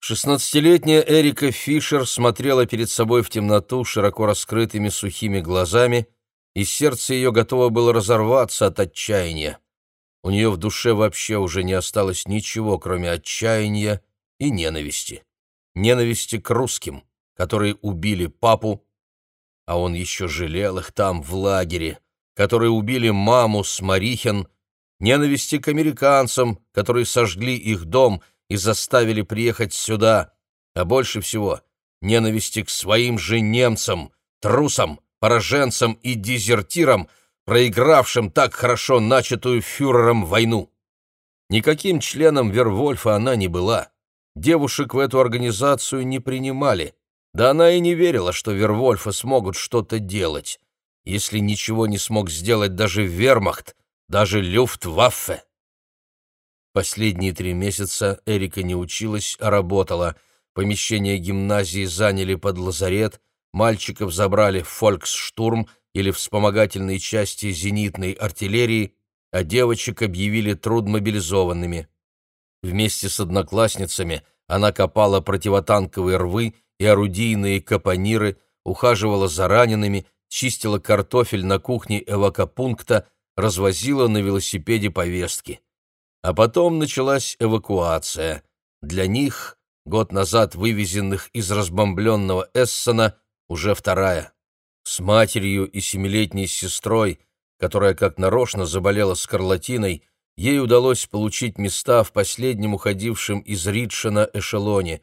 Шестнадцатилетняя Эрика Фишер смотрела перед собой в темноту широко раскрытыми сухими глазами, и сердце ее готово было разорваться от отчаяния. У нее в душе вообще уже не осталось ничего, кроме отчаяния и ненависти. Ненависти к русским, которые убили папу, а он еще жалел их там, в лагере, которые убили маму с Марихин, ненависти к американцам, которые сожгли их дом и заставили приехать сюда, а больше всего ненависти к своим же немцам, трусам, пораженцам и дезертирам, проигравшим так хорошо начатую фюрером войну. Никаким членом Вервольфа она не была. Девушек в эту организацию не принимали. Да она и не верила, что Вервольфы смогут что-то делать, если ничего не смог сделать даже Вермахт, даже Люфтваффе. Последние три месяца Эрика не училась, а работала. Помещение гимназии заняли под лазарет, мальчиков забрали в фольксштурм — или вспомогательные части зенитной артиллерии, а девочек объявили трудмобилизованными. Вместе с одноклассницами она копала противотанковые рвы и орудийные капониры, ухаживала за ранеными, чистила картофель на кухне эвакопункта, развозила на велосипеде повестки. А потом началась эвакуация. Для них, год назад вывезенных из разбомбленного Эссена, уже вторая с матерью и семилетней сестрой, которая как нарочно заболела скарлатиной, ей удалось получить места в последнем уходившем из Ритшена эшелоне.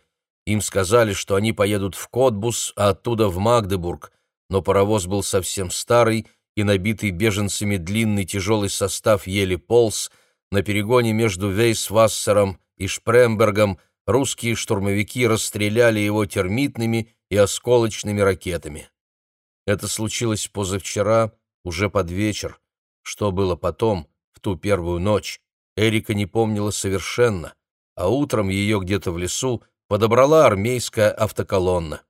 Им сказали, что они поедут в Котбус, а оттуда в Магдебург, но паровоз был совсем старый, и набитый беженцами длинный тяжелый состав еле полз, на перегоне между Вейсвассером и Шпрембергом русские штурмовики расстреляли его термитными и осколочными ракетами. Это случилось позавчера, уже под вечер. Что было потом, в ту первую ночь, Эрика не помнила совершенно, а утром ее где-то в лесу подобрала армейская автоколонна.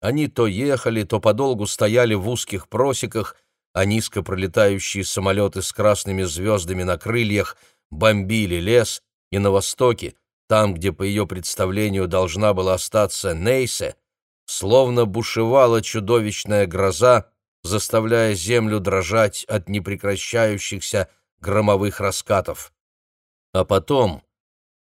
Они то ехали, то подолгу стояли в узких просеках, а низко пролетающие самолеты с красными звездами на крыльях бомбили лес, и на востоке, там, где по ее представлению должна была остаться Нейсе, Словно бушевала чудовищная гроза, заставляя землю дрожать от непрекращающихся громовых раскатов. А потом,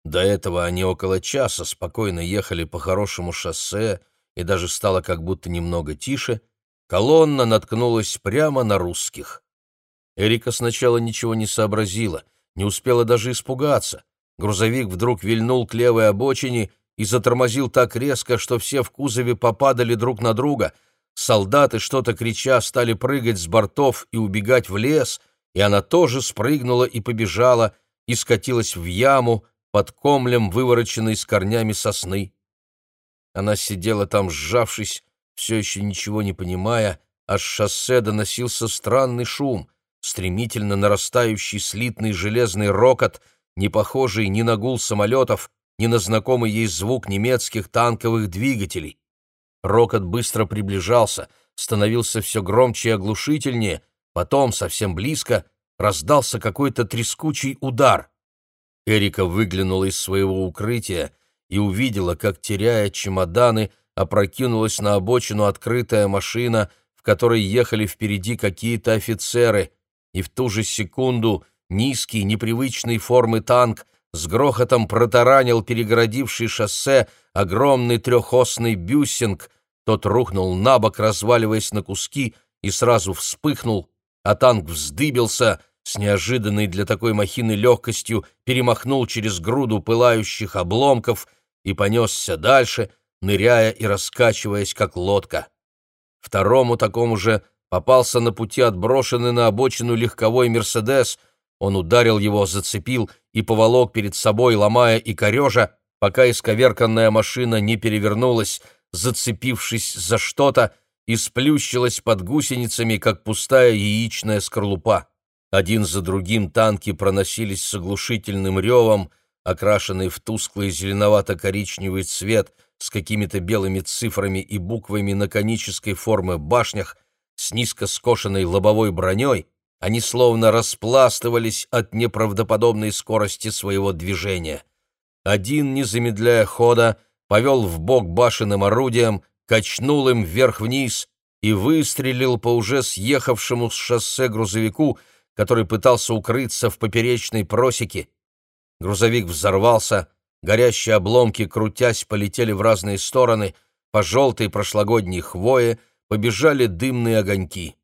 до этого они около часа спокойно ехали по хорошему шоссе, и даже стало как будто немного тише, колонна наткнулась прямо на русских. Эрика сначала ничего не сообразила, не успела даже испугаться. Грузовик вдруг вильнул к левой обочине и затормозил так резко, что все в кузове попадали друг на друга. Солдаты, что-то крича, стали прыгать с бортов и убегать в лес, и она тоже спрыгнула и побежала, и скатилась в яму под комлем, вывороченной с корнями сосны. Она сидела там, сжавшись, все еще ничего не понимая, а с шоссе доносился странный шум, стремительно нарастающий слитный железный рокот, не похожий ни на гул самолетов, ни на знакомый ей звук немецких танковых двигателей. Рокот быстро приближался, становился все громче и оглушительнее, потом, совсем близко, раздался какой-то трескучий удар. Эрика выглянула из своего укрытия и увидела, как, теряя чемоданы, опрокинулась на обочину открытая машина, в которой ехали впереди какие-то офицеры, и в ту же секунду низкий, непривычной формы танк с грохотом протаранил перегородивший шоссе огромный трехосный бюссинг, тот рухнул на бок, разваливаясь на куски, и сразу вспыхнул, а танк вздыбился, с неожиданной для такой махины легкостью перемахнул через груду пылающих обломков и понесся дальше, ныряя и раскачиваясь, как лодка. Второму такому же попался на пути отброшенный на обочину легковой «Мерседес», Он ударил его, зацепил и поволок перед собой, ломая и корежа, пока исковерканная машина не перевернулась, зацепившись за что-то, и сплющилась под гусеницами, как пустая яичная скорлупа. Один за другим танки проносились с оглушительным ревом, окрашенные в тусклый зеленовато-коричневый цвет с какими-то белыми цифрами и буквами на конической формы башнях, с низко скошенной лобовой броней, они словно распластывались от неправдоподобной скорости своего движения. Один, не замедляя хода, повел в бок башенным орудием, качнул им вверх-вниз и выстрелил по уже съехавшему с шоссе грузовику, который пытался укрыться в поперечной просеке. Грузовик взорвался, горящие обломки, крутясь, полетели в разные стороны, по желтой прошлогодней хвое побежали дымные огоньки.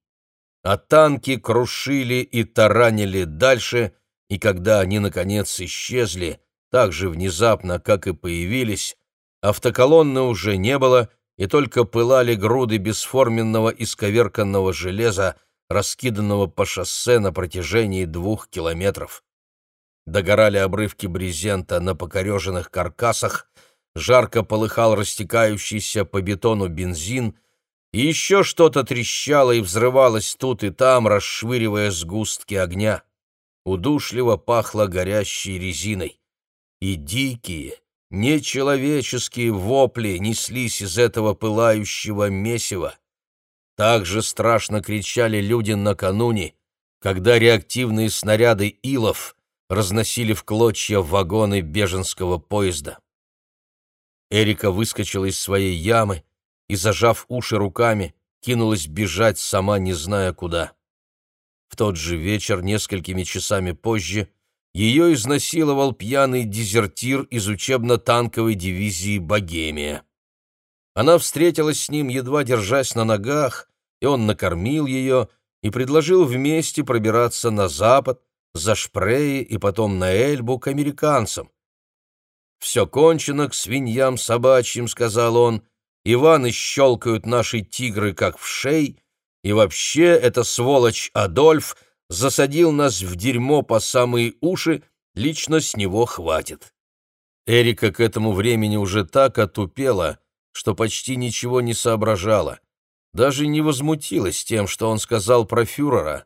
А танки крушили и таранили дальше, и когда они, наконец, исчезли, так же внезапно, как и появились, автоколонны уже не было, и только пылали груды бесформенного исковерканного железа, раскиданного по шоссе на протяжении двух километров. Догорали обрывки брезента на покореженных каркасах, жарко полыхал растекающийся по бетону бензин, и еще что-то трещало и взрывалось тут и там, расшвыривая сгустки огня. Удушливо пахло горящей резиной. И дикие, Нечеловеческие вопли неслись из этого пылающего месива. Так же страшно кричали люди накануне, когда реактивные снаряды Илов разносили в клочья вагоны беженского поезда. Эрика выскочила из своей ямы и, зажав уши руками, кинулась бежать, сама не зная куда. В тот же вечер, несколькими часами позже, ее изнасиловал пьяный дезертир из учебно-танковой дивизии «Богемия». Она встретилась с ним, едва держась на ногах, и он накормил ее и предложил вместе пробираться на запад, за Шпреи и потом на Эльбу к американцам. «Все кончено к свиньям собачьим», — сказал он, — «Иваны щелкают наши тигры, как в шей, и вообще эта сволочь Адольф — засадил нас в дерьмо по самые уши, лично с него хватит. Эрика к этому времени уже так отупела, что почти ничего не соображала. Даже не возмутилась тем, что он сказал про фюрера.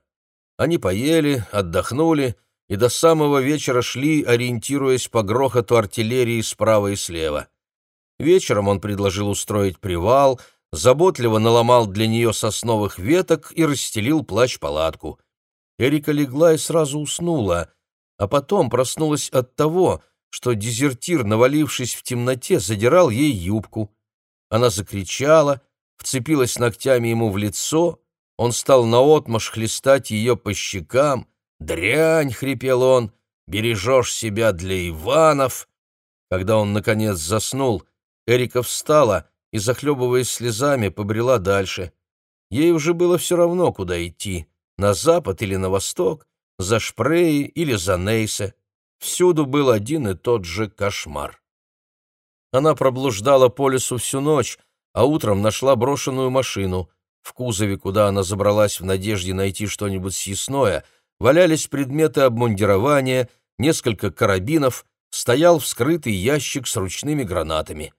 Они поели, отдохнули и до самого вечера шли, ориентируясь по грохоту артиллерии справа и слева. Вечером он предложил устроить привал, заботливо наломал для нее сосновых веток и расстелил плащ-палатку. Эрика легла и сразу уснула, а потом проснулась от того, что дезертир, навалившись в темноте, задирал ей юбку. Она закричала, вцепилась ногтями ему в лицо, он стал наотмашь хлестать ее по щекам. «Дрянь!» — хрипел он. «Бережешь себя для Иванов!» Когда он, наконец, заснул, Эрика встала и, захлебываясь слезами, побрела дальше. Ей уже было все равно, куда идти на запад или на восток, за Шпреи или за Нейсе. Всюду был один и тот же кошмар. Она проблуждала по лесу всю ночь, а утром нашла брошенную машину. В кузове, куда она забралась в надежде найти что-нибудь съестное, валялись предметы обмундирования, несколько карабинов, стоял вскрытый ящик с ручными гранатами.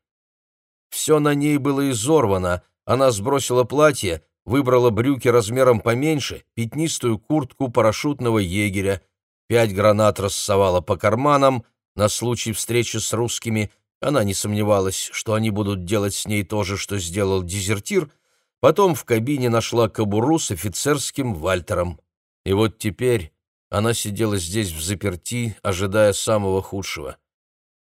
Все на ней было изорвано, она сбросила платье, выбрала брюки размером поменьше, пятнистую куртку парашютного егеря, пять гранат рассовала по карманам на случай встречи с русскими, она не сомневалась, что они будут делать с ней то же, что сделал дезертир, потом в кабине нашла кобуру с офицерским вальтером. И вот теперь она сидела здесь в заперти, ожидая самого худшего.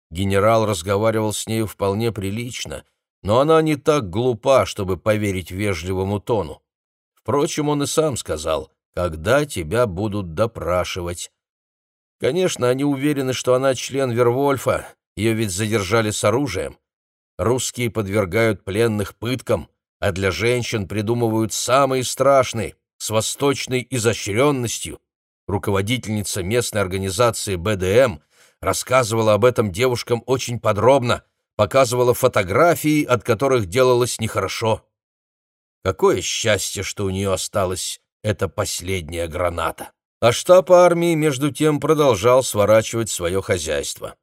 Генерал разговаривал с нею вполне прилично — но она не так глупа, чтобы поверить вежливому тону. Впрочем, он и сам сказал, когда тебя будут допрашивать. Конечно, они уверены, что она член Вервольфа, ее ведь задержали с оружием. Русские подвергают пленных пыткам, а для женщин придумывают самые страшные, с восточной изощренностью. Руководительница местной организации БДМ рассказывала об этом девушкам очень подробно — показывала фотографии, от которых делалось нехорошо. Какое счастье, что у нее осталась эта последняя граната! а штаб армии, между тем, продолжал сворачивать свое хозяйство.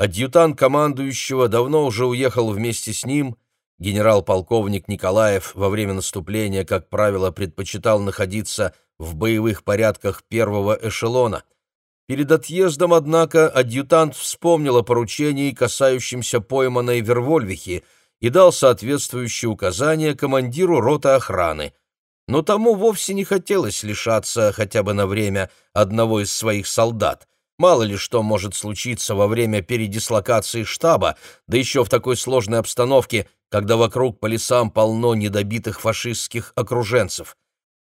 Адъютант командующего давно уже уехал вместе с ним, генерал-полковник Николаев во время наступления, как правило, предпочитал находиться в боевых порядках первого эшелона. Перед отъездом, однако, адъютант вспомнил о поручении, касающемся пойманной Вервольвихи, и дал соответствующие указания командиру роты охраны. Но тому вовсе не хотелось лишаться хотя бы на время одного из своих солдат. Мало ли что может случиться во время передислокации штаба, да еще в такой сложной обстановке, когда вокруг по лесам полно недобитых фашистских окруженцев.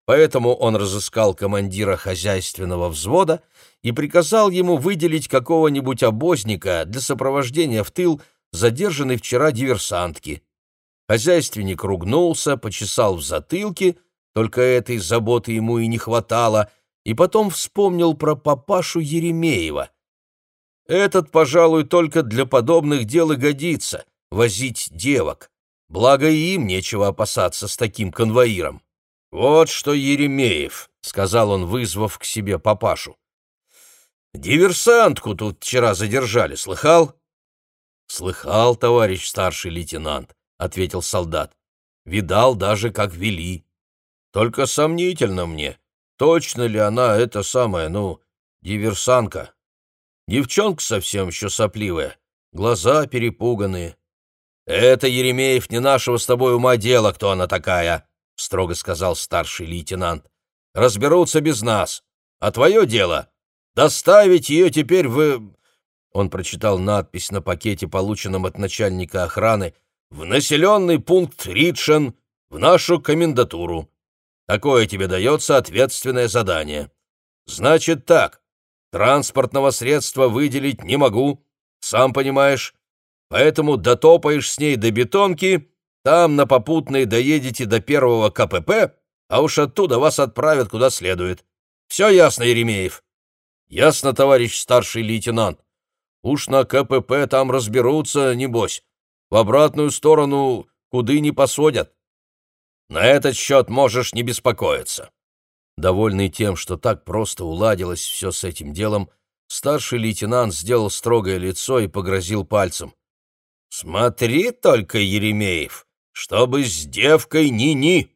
Поэтому он разыскал командира хозяйственного взвода и приказал ему выделить какого-нибудь обозника для сопровождения в тыл задержанной вчера диверсантки. Хозяйственник ругнулся, почесал в затылке, только этой заботы ему и не хватало, и потом вспомнил про папашу Еремеева. Этот, пожалуй, только для подобных дел и годится — возить девок. Благо и им нечего опасаться с таким конвоиром. «Вот что, Еремеев», — сказал он, вызвав к себе папашу. «Диверсантку тут вчера задержали, слыхал?» «Слыхал, товарищ старший лейтенант», — ответил солдат. «Видал даже, как вели. Только сомнительно мне, точно ли она эта самая, ну, диверсантка. Девчонка совсем еще сопливая, глаза перепуганные». «Это, Еремеев, не нашего с тобой ума дело, кто она такая», — строго сказал старший лейтенант. «Разберутся без нас. А твое дело — доставить ее теперь в...» Он прочитал надпись на пакете, полученном от начальника охраны, «В населенный пункт Ритшен, в нашу комендатуру. Такое тебе дается ответственное задание. Значит так, транспортного средства выделить не могу, сам понимаешь, поэтому дотопаешь с ней до бетонки там на попутной доедете до первого КПП, а уж оттуда вас отправят куда следует. Все ясно, Еремеев? Ясно, товарищ старший лейтенант. Уж на КПП там разберутся, небось. В обратную сторону куды не посадят. На этот счет можешь не беспокоиться. Довольный тем, что так просто уладилось все с этим делом, старший лейтенант сделал строгое лицо и погрозил пальцем. «Смотри только, Еремеев, чтобы с девкой ни-ни,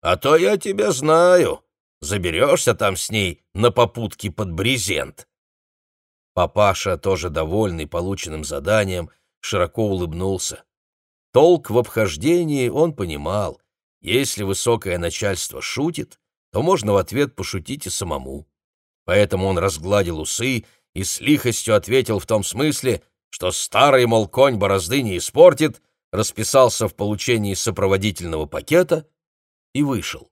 а то я тебя знаю, заберешься там с ней на попутке под брезент». Папаша, тоже довольный полученным заданием, широко улыбнулся. Толк в обхождении он понимал. Если высокое начальство шутит, то можно в ответ пошутить и самому. Поэтому он разгладил усы и с лихостью ответил в том смысле, что старый, мол, конь борозды не испортит, расписался в получении сопроводительного пакета и вышел.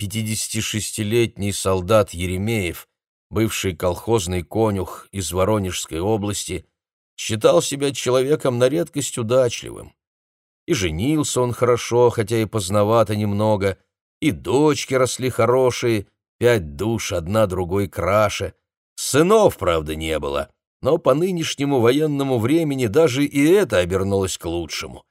56-летний солдат Еремеев, бывший колхозный конюх из Воронежской области, считал себя человеком на редкость удачливым. И женился он хорошо, хотя и поздновато немного, и дочки росли хорошие, пять душ, одна другой краше. Сынов, правда, не было, но по нынешнему военному времени даже и это обернулось к лучшему.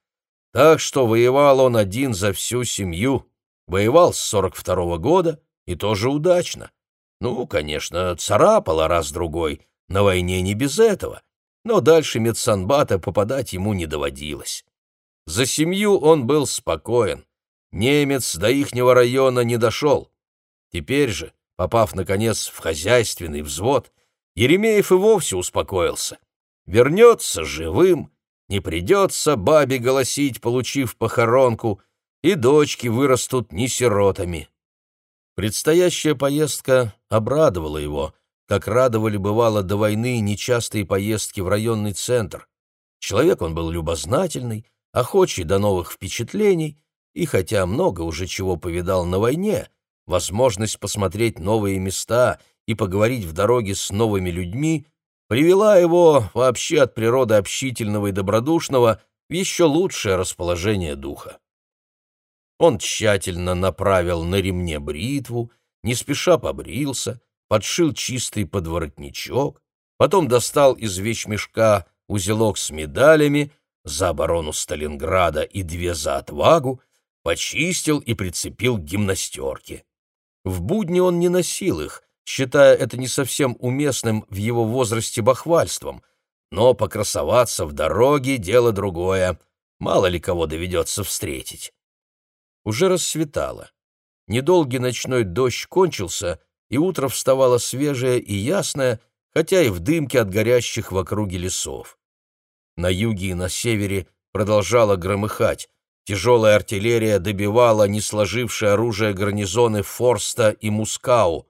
Так что воевал он один за всю семью, воевал с сорок второго года и тоже удачно. Ну, конечно, царапало раз-другой, на войне не без этого, но дальше медсанбата попадать ему не доводилось. За семью он был спокоен, немец до ихнего района не дошел. Теперь же, попав, наконец, в хозяйственный взвод, Еремеев и вовсе успокоился. Вернется живым, не придется бабе голосить, получив похоронку, и дочки вырастут не сиротами. Предстоящая поездка обрадовала его, как радовали бывало до войны нечастые поездки в районный центр. Человек он был любознательный, охочий до новых впечатлений, и хотя много уже чего повидал на войне, возможность посмотреть новые места — и поговорить в дороге с новыми людьми привела его, вообще от природы общительного и добродушного, в еще лучшее расположение духа. Он тщательно направил на ремне бритву, не спеша побрился, подшил чистый подворотничок, потом достал из вещмешка узелок с медалями за оборону Сталинграда и две за отвагу, почистил и прицепил к гимнастерке. В будни он не носил их, считая это не совсем уместным в его возрасте бахвальством. Но покрасоваться в дороге — дело другое. Мало ли кого доведется встретить. Уже рассветало. Недолгий ночной дождь кончился, и утро вставало свежее и ясное, хотя и в дымке от горящих в округе лесов. На юге и на севере продолжало громыхать. Тяжелая артиллерия добивала не сложившие оружие гарнизоны Форста и Мускау.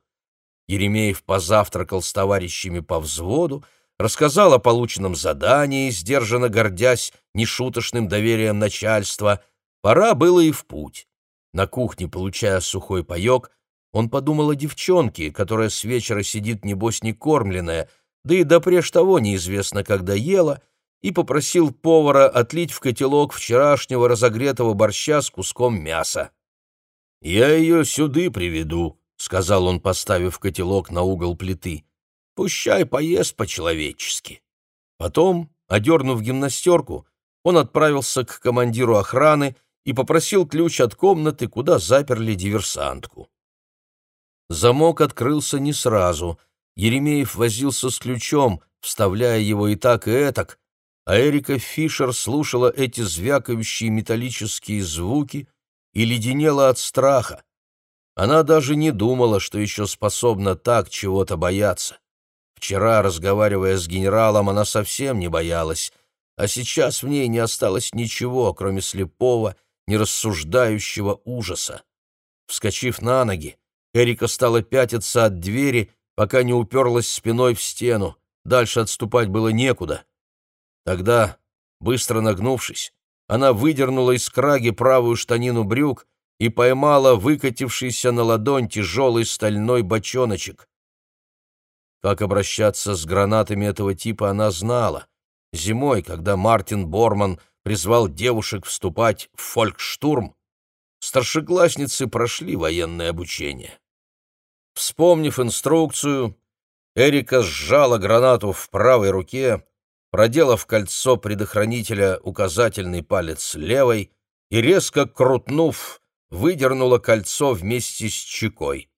Еремеев позавтракал с товарищами по взводу, рассказал о полученном задании, сдержанно гордясь нешуточным доверием начальства. Пора было и в путь. На кухне, получая сухой паек, он подумал о девчонке, которая с вечера сидит, небось, не кормленная, да и допреж того неизвестно, когда ела, и попросил повара отлить в котелок вчерашнего разогретого борща с куском мяса. «Я ее сюды приведу», — сказал он, поставив котелок на угол плиты. «Пущай поест по-человечески». Потом, одернув гимнастерку, он отправился к командиру охраны и попросил ключ от комнаты, куда заперли диверсантку. Замок открылся не сразу. Еремеев возился с ключом, вставляя его и так, и этак, а Эрика Фишер слушала эти звякающие металлические звуки и леденела от страха. Она даже не думала, что еще способна так чего-то бояться. Вчера, разговаривая с генералом, она совсем не боялась, а сейчас в ней не осталось ничего, кроме слепого, нерассуждающего ужаса. Вскочив на ноги, Эрика стала пятиться от двери, пока не уперлась спиной в стену. Дальше отступать было некуда. Тогда, быстро нагнувшись, она выдернула из краги правую штанину брюк и поймала выкатившийся на ладонь тяжелый стальной бочоночек. Как обращаться с гранатами этого типа она знала. Зимой, когда Мартин Борман призвал девушек вступать в фолькштурм, старшеклассницы прошли военное обучение. Вспомнив инструкцию, Эрика сжала гранату в правой руке, проделав кольцо предохранителя указательный палец левой и, резко крутнув, выдернула кольцо вместе с чекой.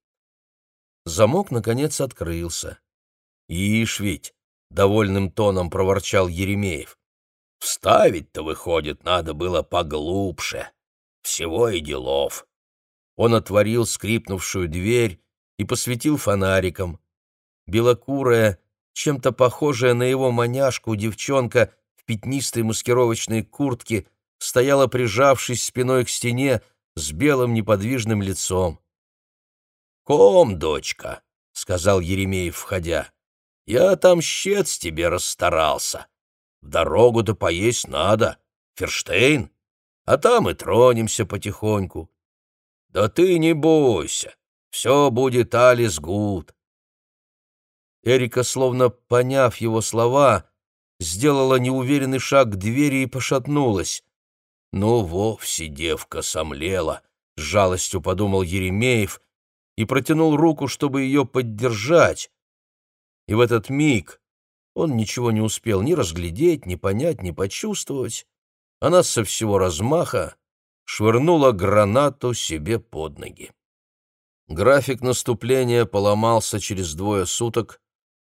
Замок, наконец, открылся. «Ишь ведь!» — довольным тоном проворчал Еремеев. «Вставить-то, выходит, надо было поглубже. Всего и делов». Он отворил скрипнувшую дверь и посветил фонариком. Белокурая, чем-то похожая на его маняшку девчонка в пятнистой маскировочной куртке стояла, прижавшись спиной к стене, с белым неподвижным лицом. «Ком, дочка», — сказал Еремеев, входя, — «я там щец тебе расстарался. В дорогу-то поесть надо, Ферштейн, а там и тронемся потихоньку. Да ты не бойся, все будет Алис Гуд. Эрика, словно поняв его слова, сделала неуверенный шаг к двери и пошатнулась. «Ну, вовсе девка сомлела», — с жалостью подумал Еремеев и протянул руку, чтобы ее поддержать. И в этот миг он ничего не успел ни разглядеть, ни понять, ни почувствовать. Она со всего размаха швырнула гранату себе под ноги. График наступления поломался через двое суток,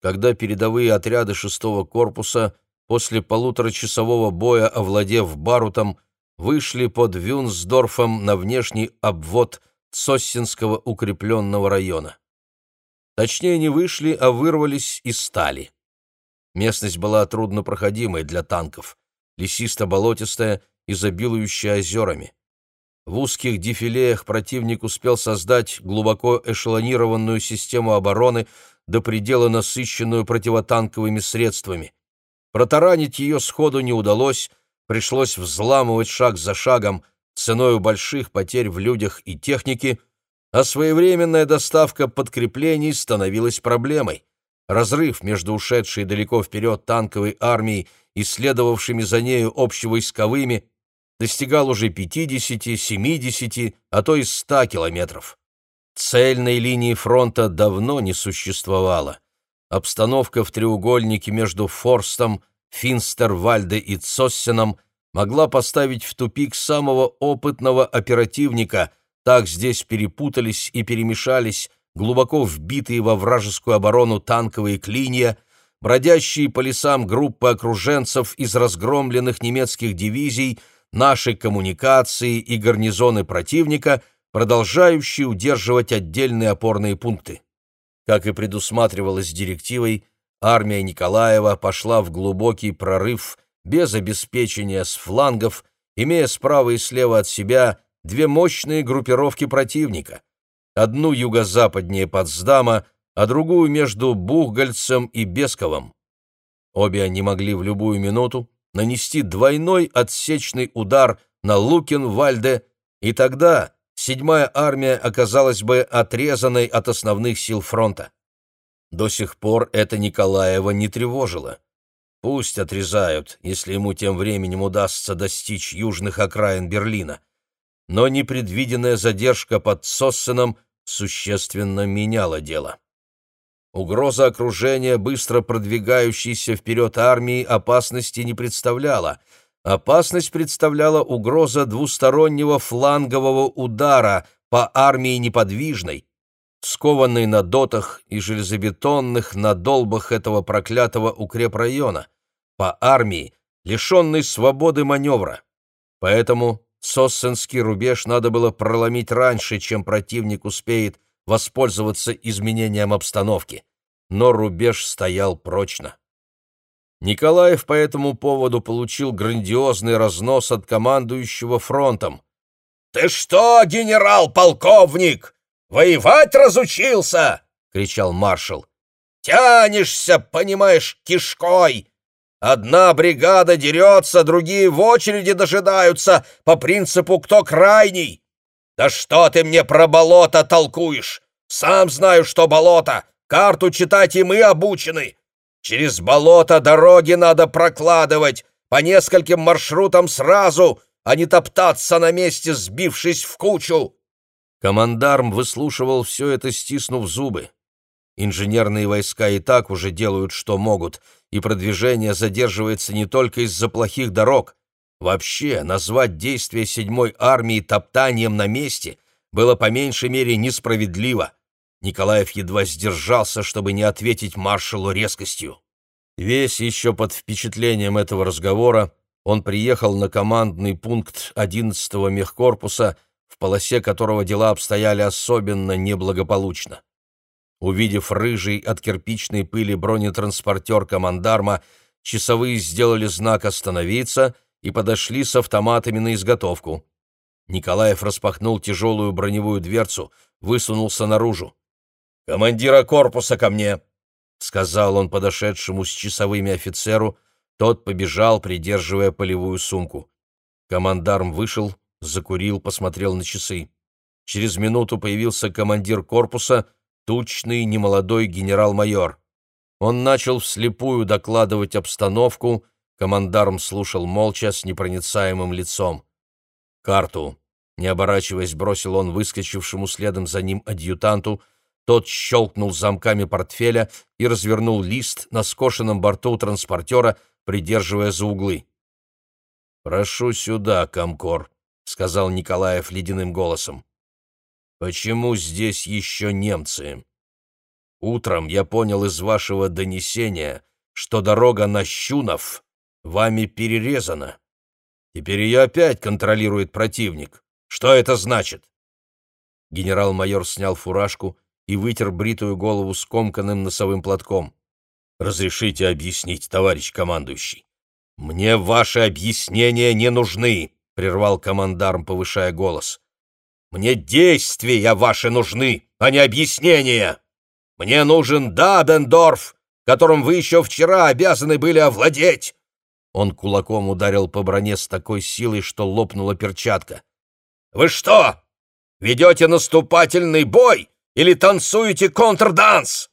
когда передовые отряды шестого корпуса после полуторачасового боя, овладев Барутом, вышли под Вюнсдорфом на внешний обвод Цоссинского укрепленного района. Точнее, не вышли, а вырвались из стали. Местность была труднопроходимой для танков, лесисто-болотистая, изобилующая озерами. В узких дефилеях противник успел создать глубоко эшелонированную систему обороны, до предела насыщенную противотанковыми средствами. Протаранить ее сходу не удалось, пришлось взламывать шаг за шагом, ценою больших потерь в людях и технике, а своевременная доставка подкреплений становилась проблемой. Разрыв между ушедшей далеко вперед танковой армией и следовавшими за нею общевойсковыми достигал уже 50, 70, а то и 100 километров. Цельной линии фронта давно не существовало. Обстановка в треугольнике между Форстом, Финстервальде и Цоссеном могла поставить в тупик самого опытного оперативника, так здесь перепутались и перемешались глубоко вбитые во вражескую оборону танковые клинья, бродящие по лесам группы окруженцев из разгромленных немецких дивизий, наши коммуникации и гарнизоны противника, продолжающие удерживать отдельные опорные пункты. Как и предусматривалось директивой, армия Николаева пошла в глубокий прорыв без обеспечения с флангов, имея справа и слева от себя две мощные группировки противника, одну юго-западнее Потсдама, а другую между Бухгольцем и Бесковым. Обе они могли в любую минуту нанести двойной отсечный удар на Лукин-Вальде, и тогда седьмая армия оказалась бы отрезанной от основных сил фронта. До сих пор это Николаева не тревожило. Пусть отрезают, если ему тем временем удастся достичь южных окраин Берлина. Но непредвиденная задержка под Соссеном существенно меняла дело. Угроза окружения быстро продвигающейся вперед армии опасности не представляла. Опасность представляла угроза двустороннего флангового удара по армии неподвижной, скованной на дотах и железобетонных надолбах этого проклятого укрепрайона, по армии, лишенной свободы маневра. Поэтому Соссенский рубеж надо было проломить раньше, чем противник успеет воспользоваться изменением обстановки, но рубеж стоял прочно. Николаев по этому поводу получил грандиозный разнос от командующего фронтом. «Ты что, генерал-полковник, воевать разучился?» — кричал маршал. «Тянешься, понимаешь, кишкой. Одна бригада дерется, другие в очереди дожидаются по принципу «кто крайний». «Да что ты мне про болото толкуешь? Сам знаю, что болото. Карту читать и мы обучены. Через болото дороги надо прокладывать по нескольким маршрутам сразу, а не топтаться на месте, сбившись в кучу». Командарм выслушивал все это, стиснув зубы. Инженерные войска и так уже делают, что могут, и продвижение задерживается не только из-за плохих дорог. Вообще, назвать действия седьмой армии топтанием на месте было по меньшей мере несправедливо. Николаев едва сдержался, чтобы не ответить маршалу резкостью. Весь еще под впечатлением этого разговора он приехал на командный пункт 11-го мехкорпуса, в полосе которого дела обстояли особенно неблагополучно. Увидев рыжий от кирпичной пыли бронетранспортер командарма, часовые сделали знак «Остановиться», и подошли с автоматами на изготовку. Николаев распахнул тяжелую броневую дверцу, высунулся наружу. «Командира корпуса ко мне!» — сказал он подошедшему с часовыми офицеру. Тот побежал, придерживая полевую сумку. Командарм вышел, закурил, посмотрел на часы. Через минуту появился командир корпуса, тучный, немолодой генерал-майор. Он начал вслепую докладывать обстановку, Командарм слушал молча, с непроницаемым лицом. «Карту!» — не оборачиваясь, бросил он выскочившему следом за ним адъютанту. Тот щелкнул замками портфеля и развернул лист на скошенном борту транспортера, придерживая за углы. «Прошу сюда, Комкор», — сказал Николаев ледяным голосом. «Почему здесь еще немцы? Утром я понял из вашего донесения, что дорога на Щунов вами перерезана. Теперь ее опять контролирует противник. Что это значит?» Генерал-майор снял фуражку и вытер бритую голову скомканным носовым платком. «Разрешите объяснить, товарищ командующий?» «Мне ваши объяснения не нужны», — прервал командарм, повышая голос. «Мне действия ваши нужны, а не объяснения. Мне нужен Дабендорф, которым вы еще вчера обязаны были овладеть. Он кулаком ударил по броне с такой силой, что лопнула перчатка. «Вы что, ведете наступательный бой или танцуете контрданс?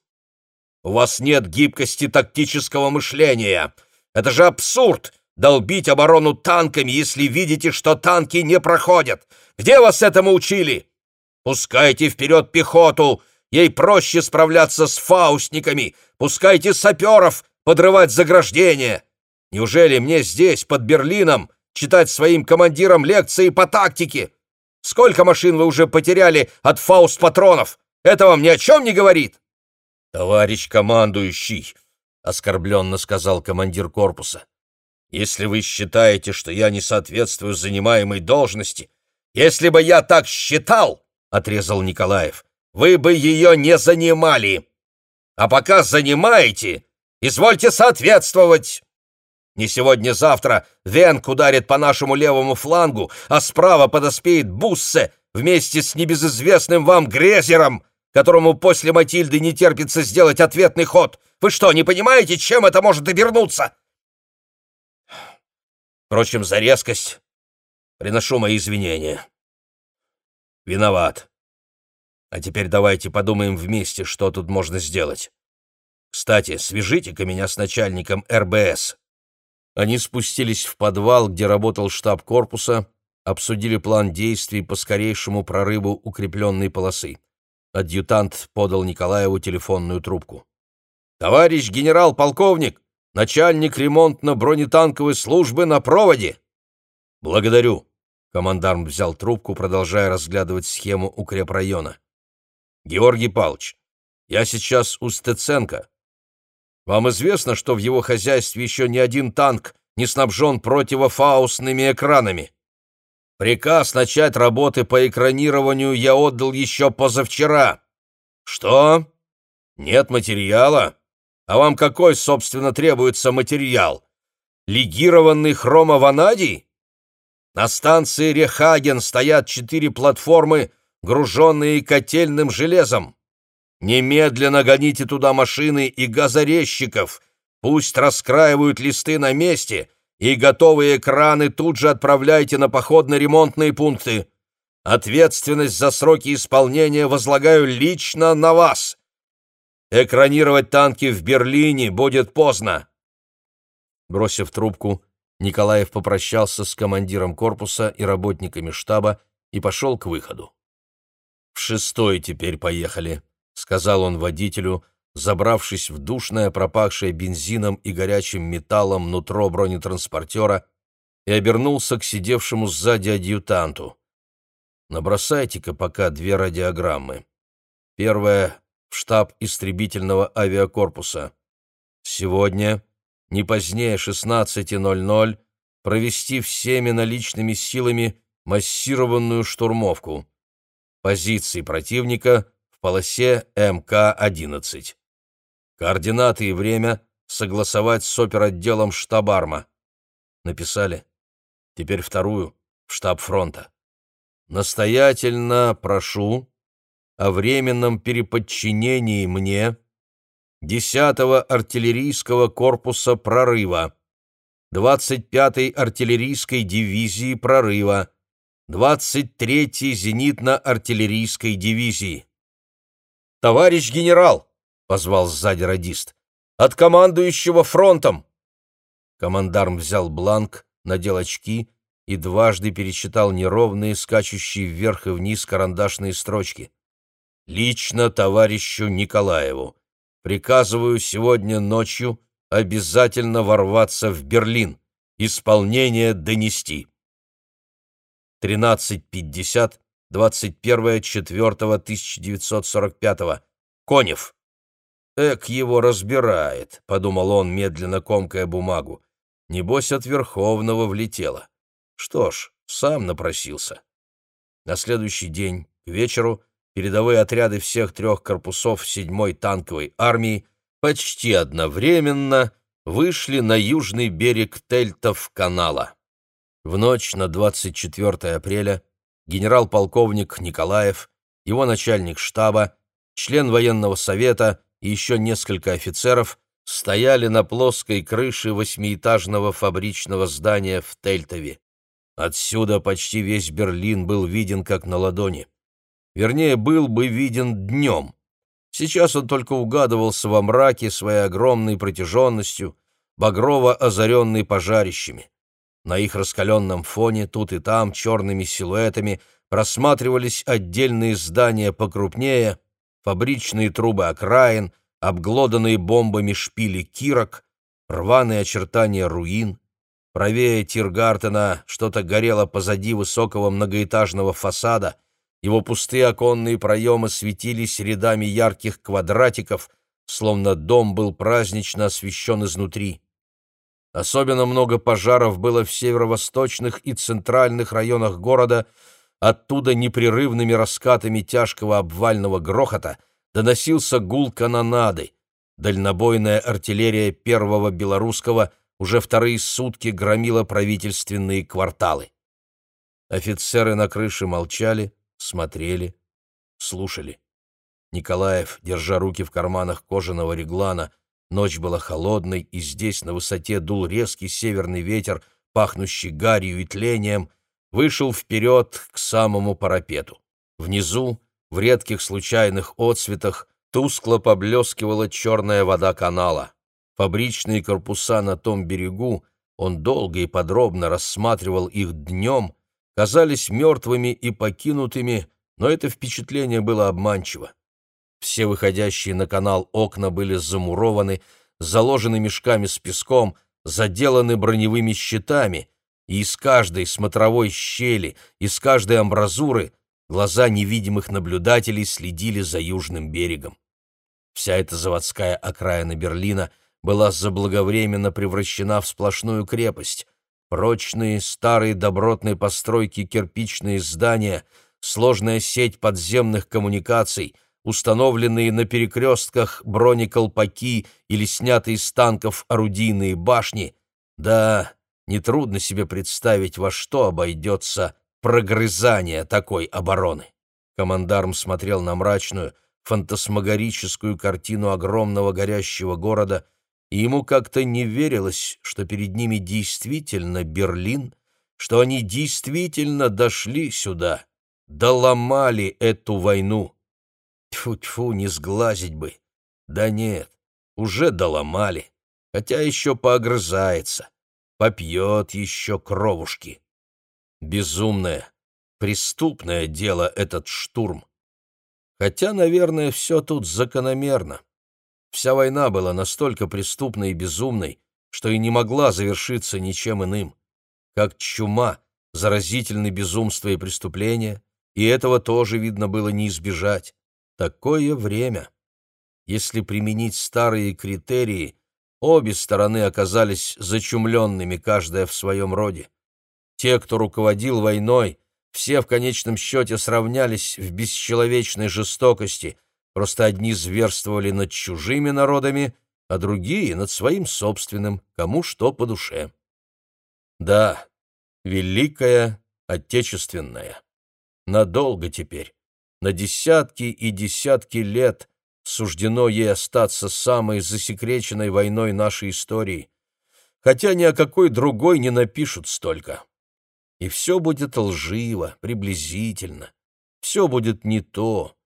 У вас нет гибкости тактического мышления. Это же абсурд — долбить оборону танками, если видите, что танки не проходят. Где вас этому учили? Пускайте вперед пехоту, ей проще справляться с фаустниками. Пускайте саперов подрывать заграждения. Неужели мне здесь, под Берлином, читать своим командирам лекции по тактике? Сколько машин вы уже потеряли от фауст-патронов? Это вам ни о чем не говорит?» «Товарищ командующий», — оскорбленно сказал командир корпуса, «если вы считаете, что я не соответствую занимаемой должности, если бы я так считал, — отрезал Николаев, — вы бы ее не занимали. А пока занимаете, извольте соответствовать. Не сегодня-завтра Венк ударит по нашему левому флангу, а справа подоспеет Буссе вместе с небезызвестным вам Грезером, которому после Матильды не терпится сделать ответный ход. Вы что, не понимаете, чем это может обернуться? Впрочем, за резкость приношу мои извинения. Виноват. А теперь давайте подумаем вместе, что тут можно сделать. Кстати, свяжите-ка меня с начальником РБС. Они спустились в подвал, где работал штаб корпуса, обсудили план действий по скорейшему прорыву укрепленной полосы. Адъютант подал Николаеву телефонную трубку. «Товарищ генерал-полковник, начальник ремонтно-бронетанковой службы на проводе!» «Благодарю!» — командарм взял трубку, продолжая разглядывать схему укрепрайона. «Георгий Павлович, я сейчас у Стеценко. Вам известно, что в его хозяйстве еще ни один танк не снабжен противофаустными экранами?» Приказ начать работы по экранированию я отдал еще позавчера. Что? Нет материала? А вам какой, собственно, требуется материал? Легированный хромованадий? На станции Рехаген стоят четыре платформы, груженные котельным железом. Немедленно гоните туда машины и газорезчиков. Пусть раскраивают листы на месте — и готовые экраны тут же отправляйте на походно-ремонтные пункты. Ответственность за сроки исполнения возлагаю лично на вас. Экранировать танки в Берлине будет поздно. Бросив трубку, Николаев попрощался с командиром корпуса и работниками штаба и пошел к выходу. «В шестой теперь поехали», — сказал он водителю, забравшись в душное, пропахшее бензином и горячим металлом нутро бронетранспортера, и обернулся к сидевшему сзади адъютанту. «Набросайте-ка пока две радиограммы. Первая — в штаб истребительного авиакорпуса. Сегодня, не позднее 16.00, провести всеми наличными силами массированную штурмовку. Позиции противника полосе МК-11. Координаты и время согласовать с оперотделом штабарма. Написали. Теперь вторую, в штаб фронта. Настоятельно прошу о временном переподчинении мне 10-го артиллерийского корпуса прорыва, 25-й артиллерийской дивизии прорыва, 23-й зенитно-артиллерийской дивизии. «Товарищ генерал!» позвал сзади радист. «От командующего фронтом!» Командарм взял бланк, надел очки и дважды перечитал неровные, скачущие вверх и вниз карандашные строчки. «Лично товарищу Николаеву. Приказываю сегодня ночью обязательно ворваться в Берлин. Исполнение донести». 13.50, 21.04.1945. Конев. «Эк, его разбирает», — подумал он, медленно комкая бумагу. «Небось, от Верховного влетело. Что ж, сам напросился». На следующий день, к вечеру, передовые отряды всех трех корпусов 7-й танковой армии почти одновременно вышли на южный берег Тельтов канала. В ночь на 24 апреля генерал-полковник Николаев, его начальник штаба, член военного совета и еще несколько офицеров стояли на плоской крыше восьмиэтажного фабричного здания в Тельтове. Отсюда почти весь Берлин был виден как на ладони. Вернее, был бы виден днем. Сейчас он только угадывался во мраке своей огромной протяженностью, багрово озаренный пожарищами. На их раскаленном фоне тут и там черными силуэтами просматривались отдельные здания покрупнее — фабричные трубы окраин, обглоданные бомбами шпили кирок, рваные очертания руин. Правее Тиргартена что-то горело позади высокого многоэтажного фасада, его пустые оконные проемы светились рядами ярких квадратиков, словно дом был празднично освещен изнутри. Особенно много пожаров было в северо-восточных и центральных районах города, оттуда непрерывными раскатами тяжкого обвального грохота доносился гул канонады. Дальнобойная артиллерия первого белорусского уже вторые сутки громила правительственные кварталы. Офицеры на крыше молчали, смотрели, слушали. Николаев, держа руки в карманах кожаного реглана, ночь была холодной, и здесь на высоте дул резкий северный ветер, пахнущий гарью и тлением, вышел вперед к самому парапету. Внизу, в редких случайных отсветах, тускло поблескивала черная вода канала. Фабричные корпуса на том берегу, он долго и подробно рассматривал их днем, казались мертвыми и покинутыми, но это впечатление было обманчиво. Все выходящие на канал окна были замурованы, заложены мешками с песком, заделаны броневыми щитами, и из каждой смотровой щели, из каждой амбразуры глаза невидимых наблюдателей следили за южным берегом. Вся эта заводская окраина Берлина была заблаговременно превращена в сплошную крепость — Прочные, старые добротные постройки, кирпичные здания, сложная сеть подземных коммуникаций, установленные на перекрестках бронеколпаки или снятые из танков орудийные башни. Да, нетрудно себе представить, во что обойдется прогрызание такой обороны. Командарм смотрел на мрачную, фантасмагорическую картину огромного горящего города — и ему как-то не верилось, что перед ними действительно Берлин, что они действительно дошли сюда, доломали эту войну. Тьфу-тьфу, не сглазить бы. Да нет, уже доломали, хотя еще поогрызается, попьет еще кровушки. Безумное, преступное дело этот штурм. Хотя, наверное, все тут закономерно. Вся война была настолько преступной и безумной, что и не могла завершиться ничем иным. Как чума, заразительны безумство и преступления, и этого тоже, видно, было не избежать. Такое время. Если применить старые критерии, обе стороны оказались зачумленными, каждая в своем роде. Те, кто руководил войной, все в конечном счете сравнялись в бесчеловечной жестокости – Просто одни зверствовали над чужими народами, а другие — над своим собственным, кому что по душе. Да, великая отечественная. Надолго теперь, на десятки и десятки лет суждено ей остаться самой засекреченной войной нашей истории, хотя ни о какой другой не напишут столько. И все будет лживо, приблизительно, все будет не то,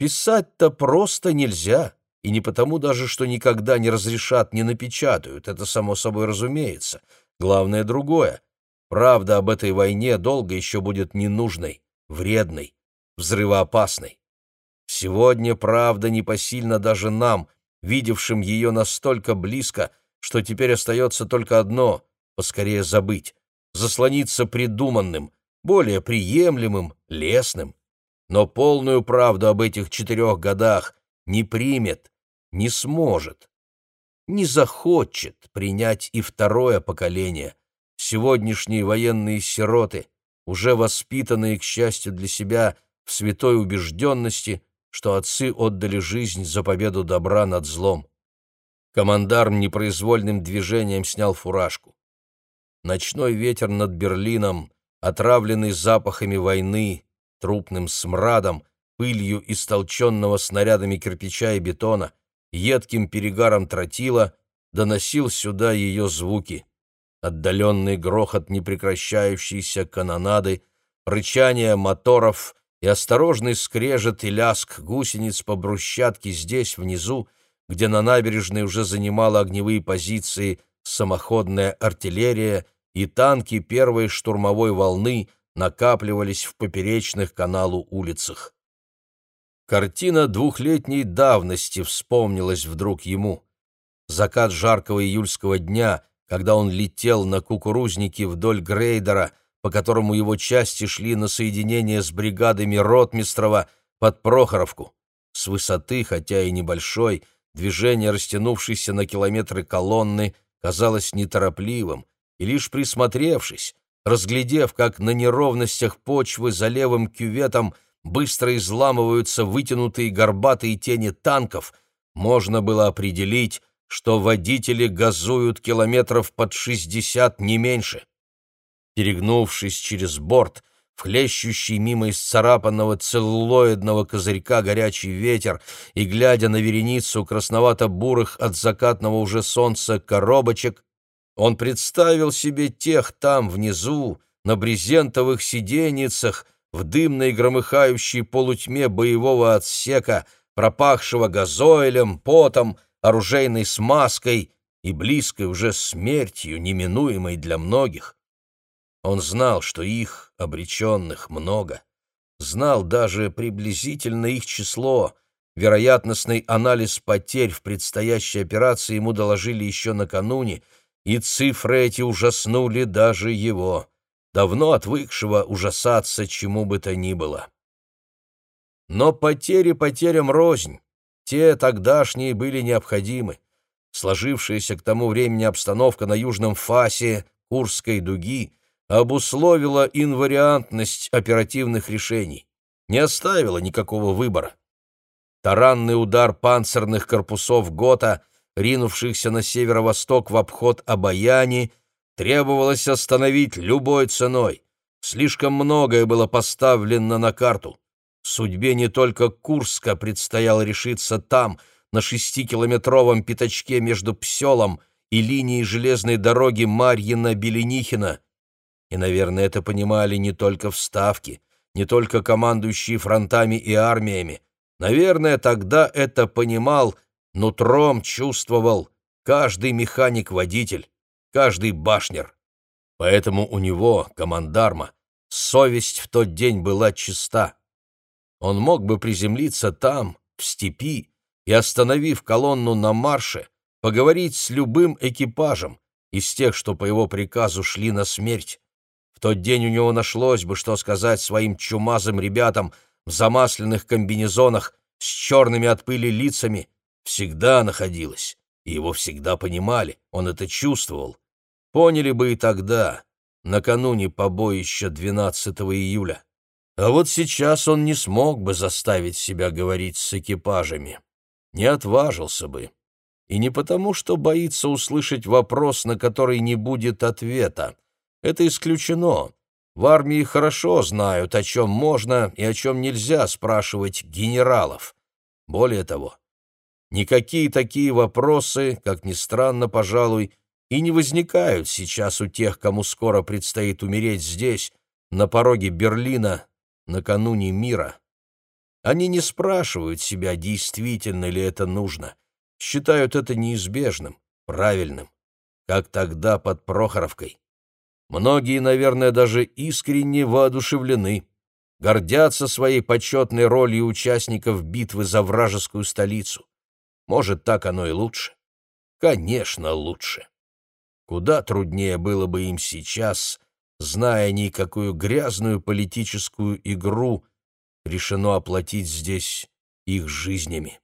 Писать-то просто нельзя, и не потому даже, что никогда не разрешат, не напечатают, это само собой разумеется. Главное другое. Правда об этой войне долго еще будет ненужной, вредной, взрывоопасной. Сегодня правда непосильна даже нам, видевшим ее настолько близко, что теперь остается только одно — поскорее забыть, заслониться придуманным, более приемлемым, лесным но полную правду об этих четырех годах не примет, не сможет, не захочет принять и второе поколение, сегодняшние военные сироты, уже воспитанные, к счастью для себя, в святой убежденности, что отцы отдали жизнь за победу добра над злом. Командарм непроизвольным движением снял фуражку. Ночной ветер над Берлином, отравленный запахами войны, трупным смрадом, пылью истолченного снарядами кирпича и бетона, едким перегаром тротила, доносил сюда ее звуки. Отдаленный грохот непрекращающейся канонады, рычание моторов и осторожный скрежет и ляск гусениц по брусчатке здесь, внизу, где на набережной уже занимала огневые позиции самоходная артиллерия и танки первой штурмовой волны — накапливались в поперечных каналу улицах. Картина двухлетней давности вспомнилась вдруг ему. Закат жаркого июльского дня, когда он летел на кукурузнике вдоль грейдера, по которому его части шли на соединение с бригадами Ротмистрова под Прохоровку. С высоты, хотя и небольшой, движение растянувшейся на километры колонны казалось неторопливым, и лишь присмотревшись, разглядев, как на неровностях почвы за левым кюветом быстро изламываются вытянутые горбатые тени танков, можно было определить, что водители газуют километров под шестьдесят не меньше. Перегнувшись через борт, в хлещущий мимо исцарапанного целлулоидного козырька горячий ветер и, глядя на вереницу красновато-бурых от закатного уже солнца коробочек, он представил себе тех там внизу, на брезентовых сиденьицах, в дымной громыхающей полутьме боевого отсека, пропахшего газоилем, потом, оружейной смазкой и близкой уже смертью, неминуемой для многих. Он знал, что их, обреченных, много. Знал даже приблизительно их число. Вероятностный анализ потерь в предстоящей операции ему доложили еще накануне, и цифры эти ужаснули даже его, давно отвыкшего ужасаться чему бы то ни было. Но потери потерям рознь. Те тогдашние были необходимы. Сложившаяся к тому времени обстановка на южном фасе Курской дуги обусловила инвариантность оперативных решений, не оставила никакого выбора. Таранный удар панцирных корпусов ГОТА, ринувшихся на северо-восток в обход Обаяни, требовалось остановить любой ценой. Слишком многое было поставлено на карту. Судьбе не только Курска предстояло решиться там, на шестикилометровом пятачке между Пселом и линией железной дороги Марьина-Беленихина. И, наверное, это понимали не только в Ставке, не только командующие фронтами и армиями. Наверное, тогда это понимал, нутром чувствовал каждый механик-водитель, каждый башнер. Поэтому у него, командарма, совесть в тот день была чиста. Он мог бы приземлиться там, в степи, и, остановив колонну на марше, поговорить с любым экипажем из тех, что по его приказу шли на смерть. Тот день у него нашлось бы, что сказать своим чумазым ребятам в замасленных комбинезонах с черными от пыли лицами. Всегда находилось, и его всегда понимали, он это чувствовал. Поняли бы и тогда, накануне побоища 12 июля. А вот сейчас он не смог бы заставить себя говорить с экипажами. Не отважился бы. И не потому, что боится услышать вопрос, на который не будет ответа. Это исключено. В армии хорошо знают, о чем можно и о чем нельзя спрашивать генералов. Более того, никакие такие вопросы, как ни странно, пожалуй, и не возникают сейчас у тех, кому скоро предстоит умереть здесь, на пороге Берлина, накануне мира. Они не спрашивают себя, действительно ли это нужно, считают это неизбежным, правильным, как тогда под Прохоровкой. Многие, наверное, даже искренне воодушевлены, гордятся своей почетной ролью участников битвы за вражескую столицу. Может, так оно и лучше? Конечно, лучше. Куда труднее было бы им сейчас зная они, какую грязную политическую игру решено оплатить здесь их жизнями.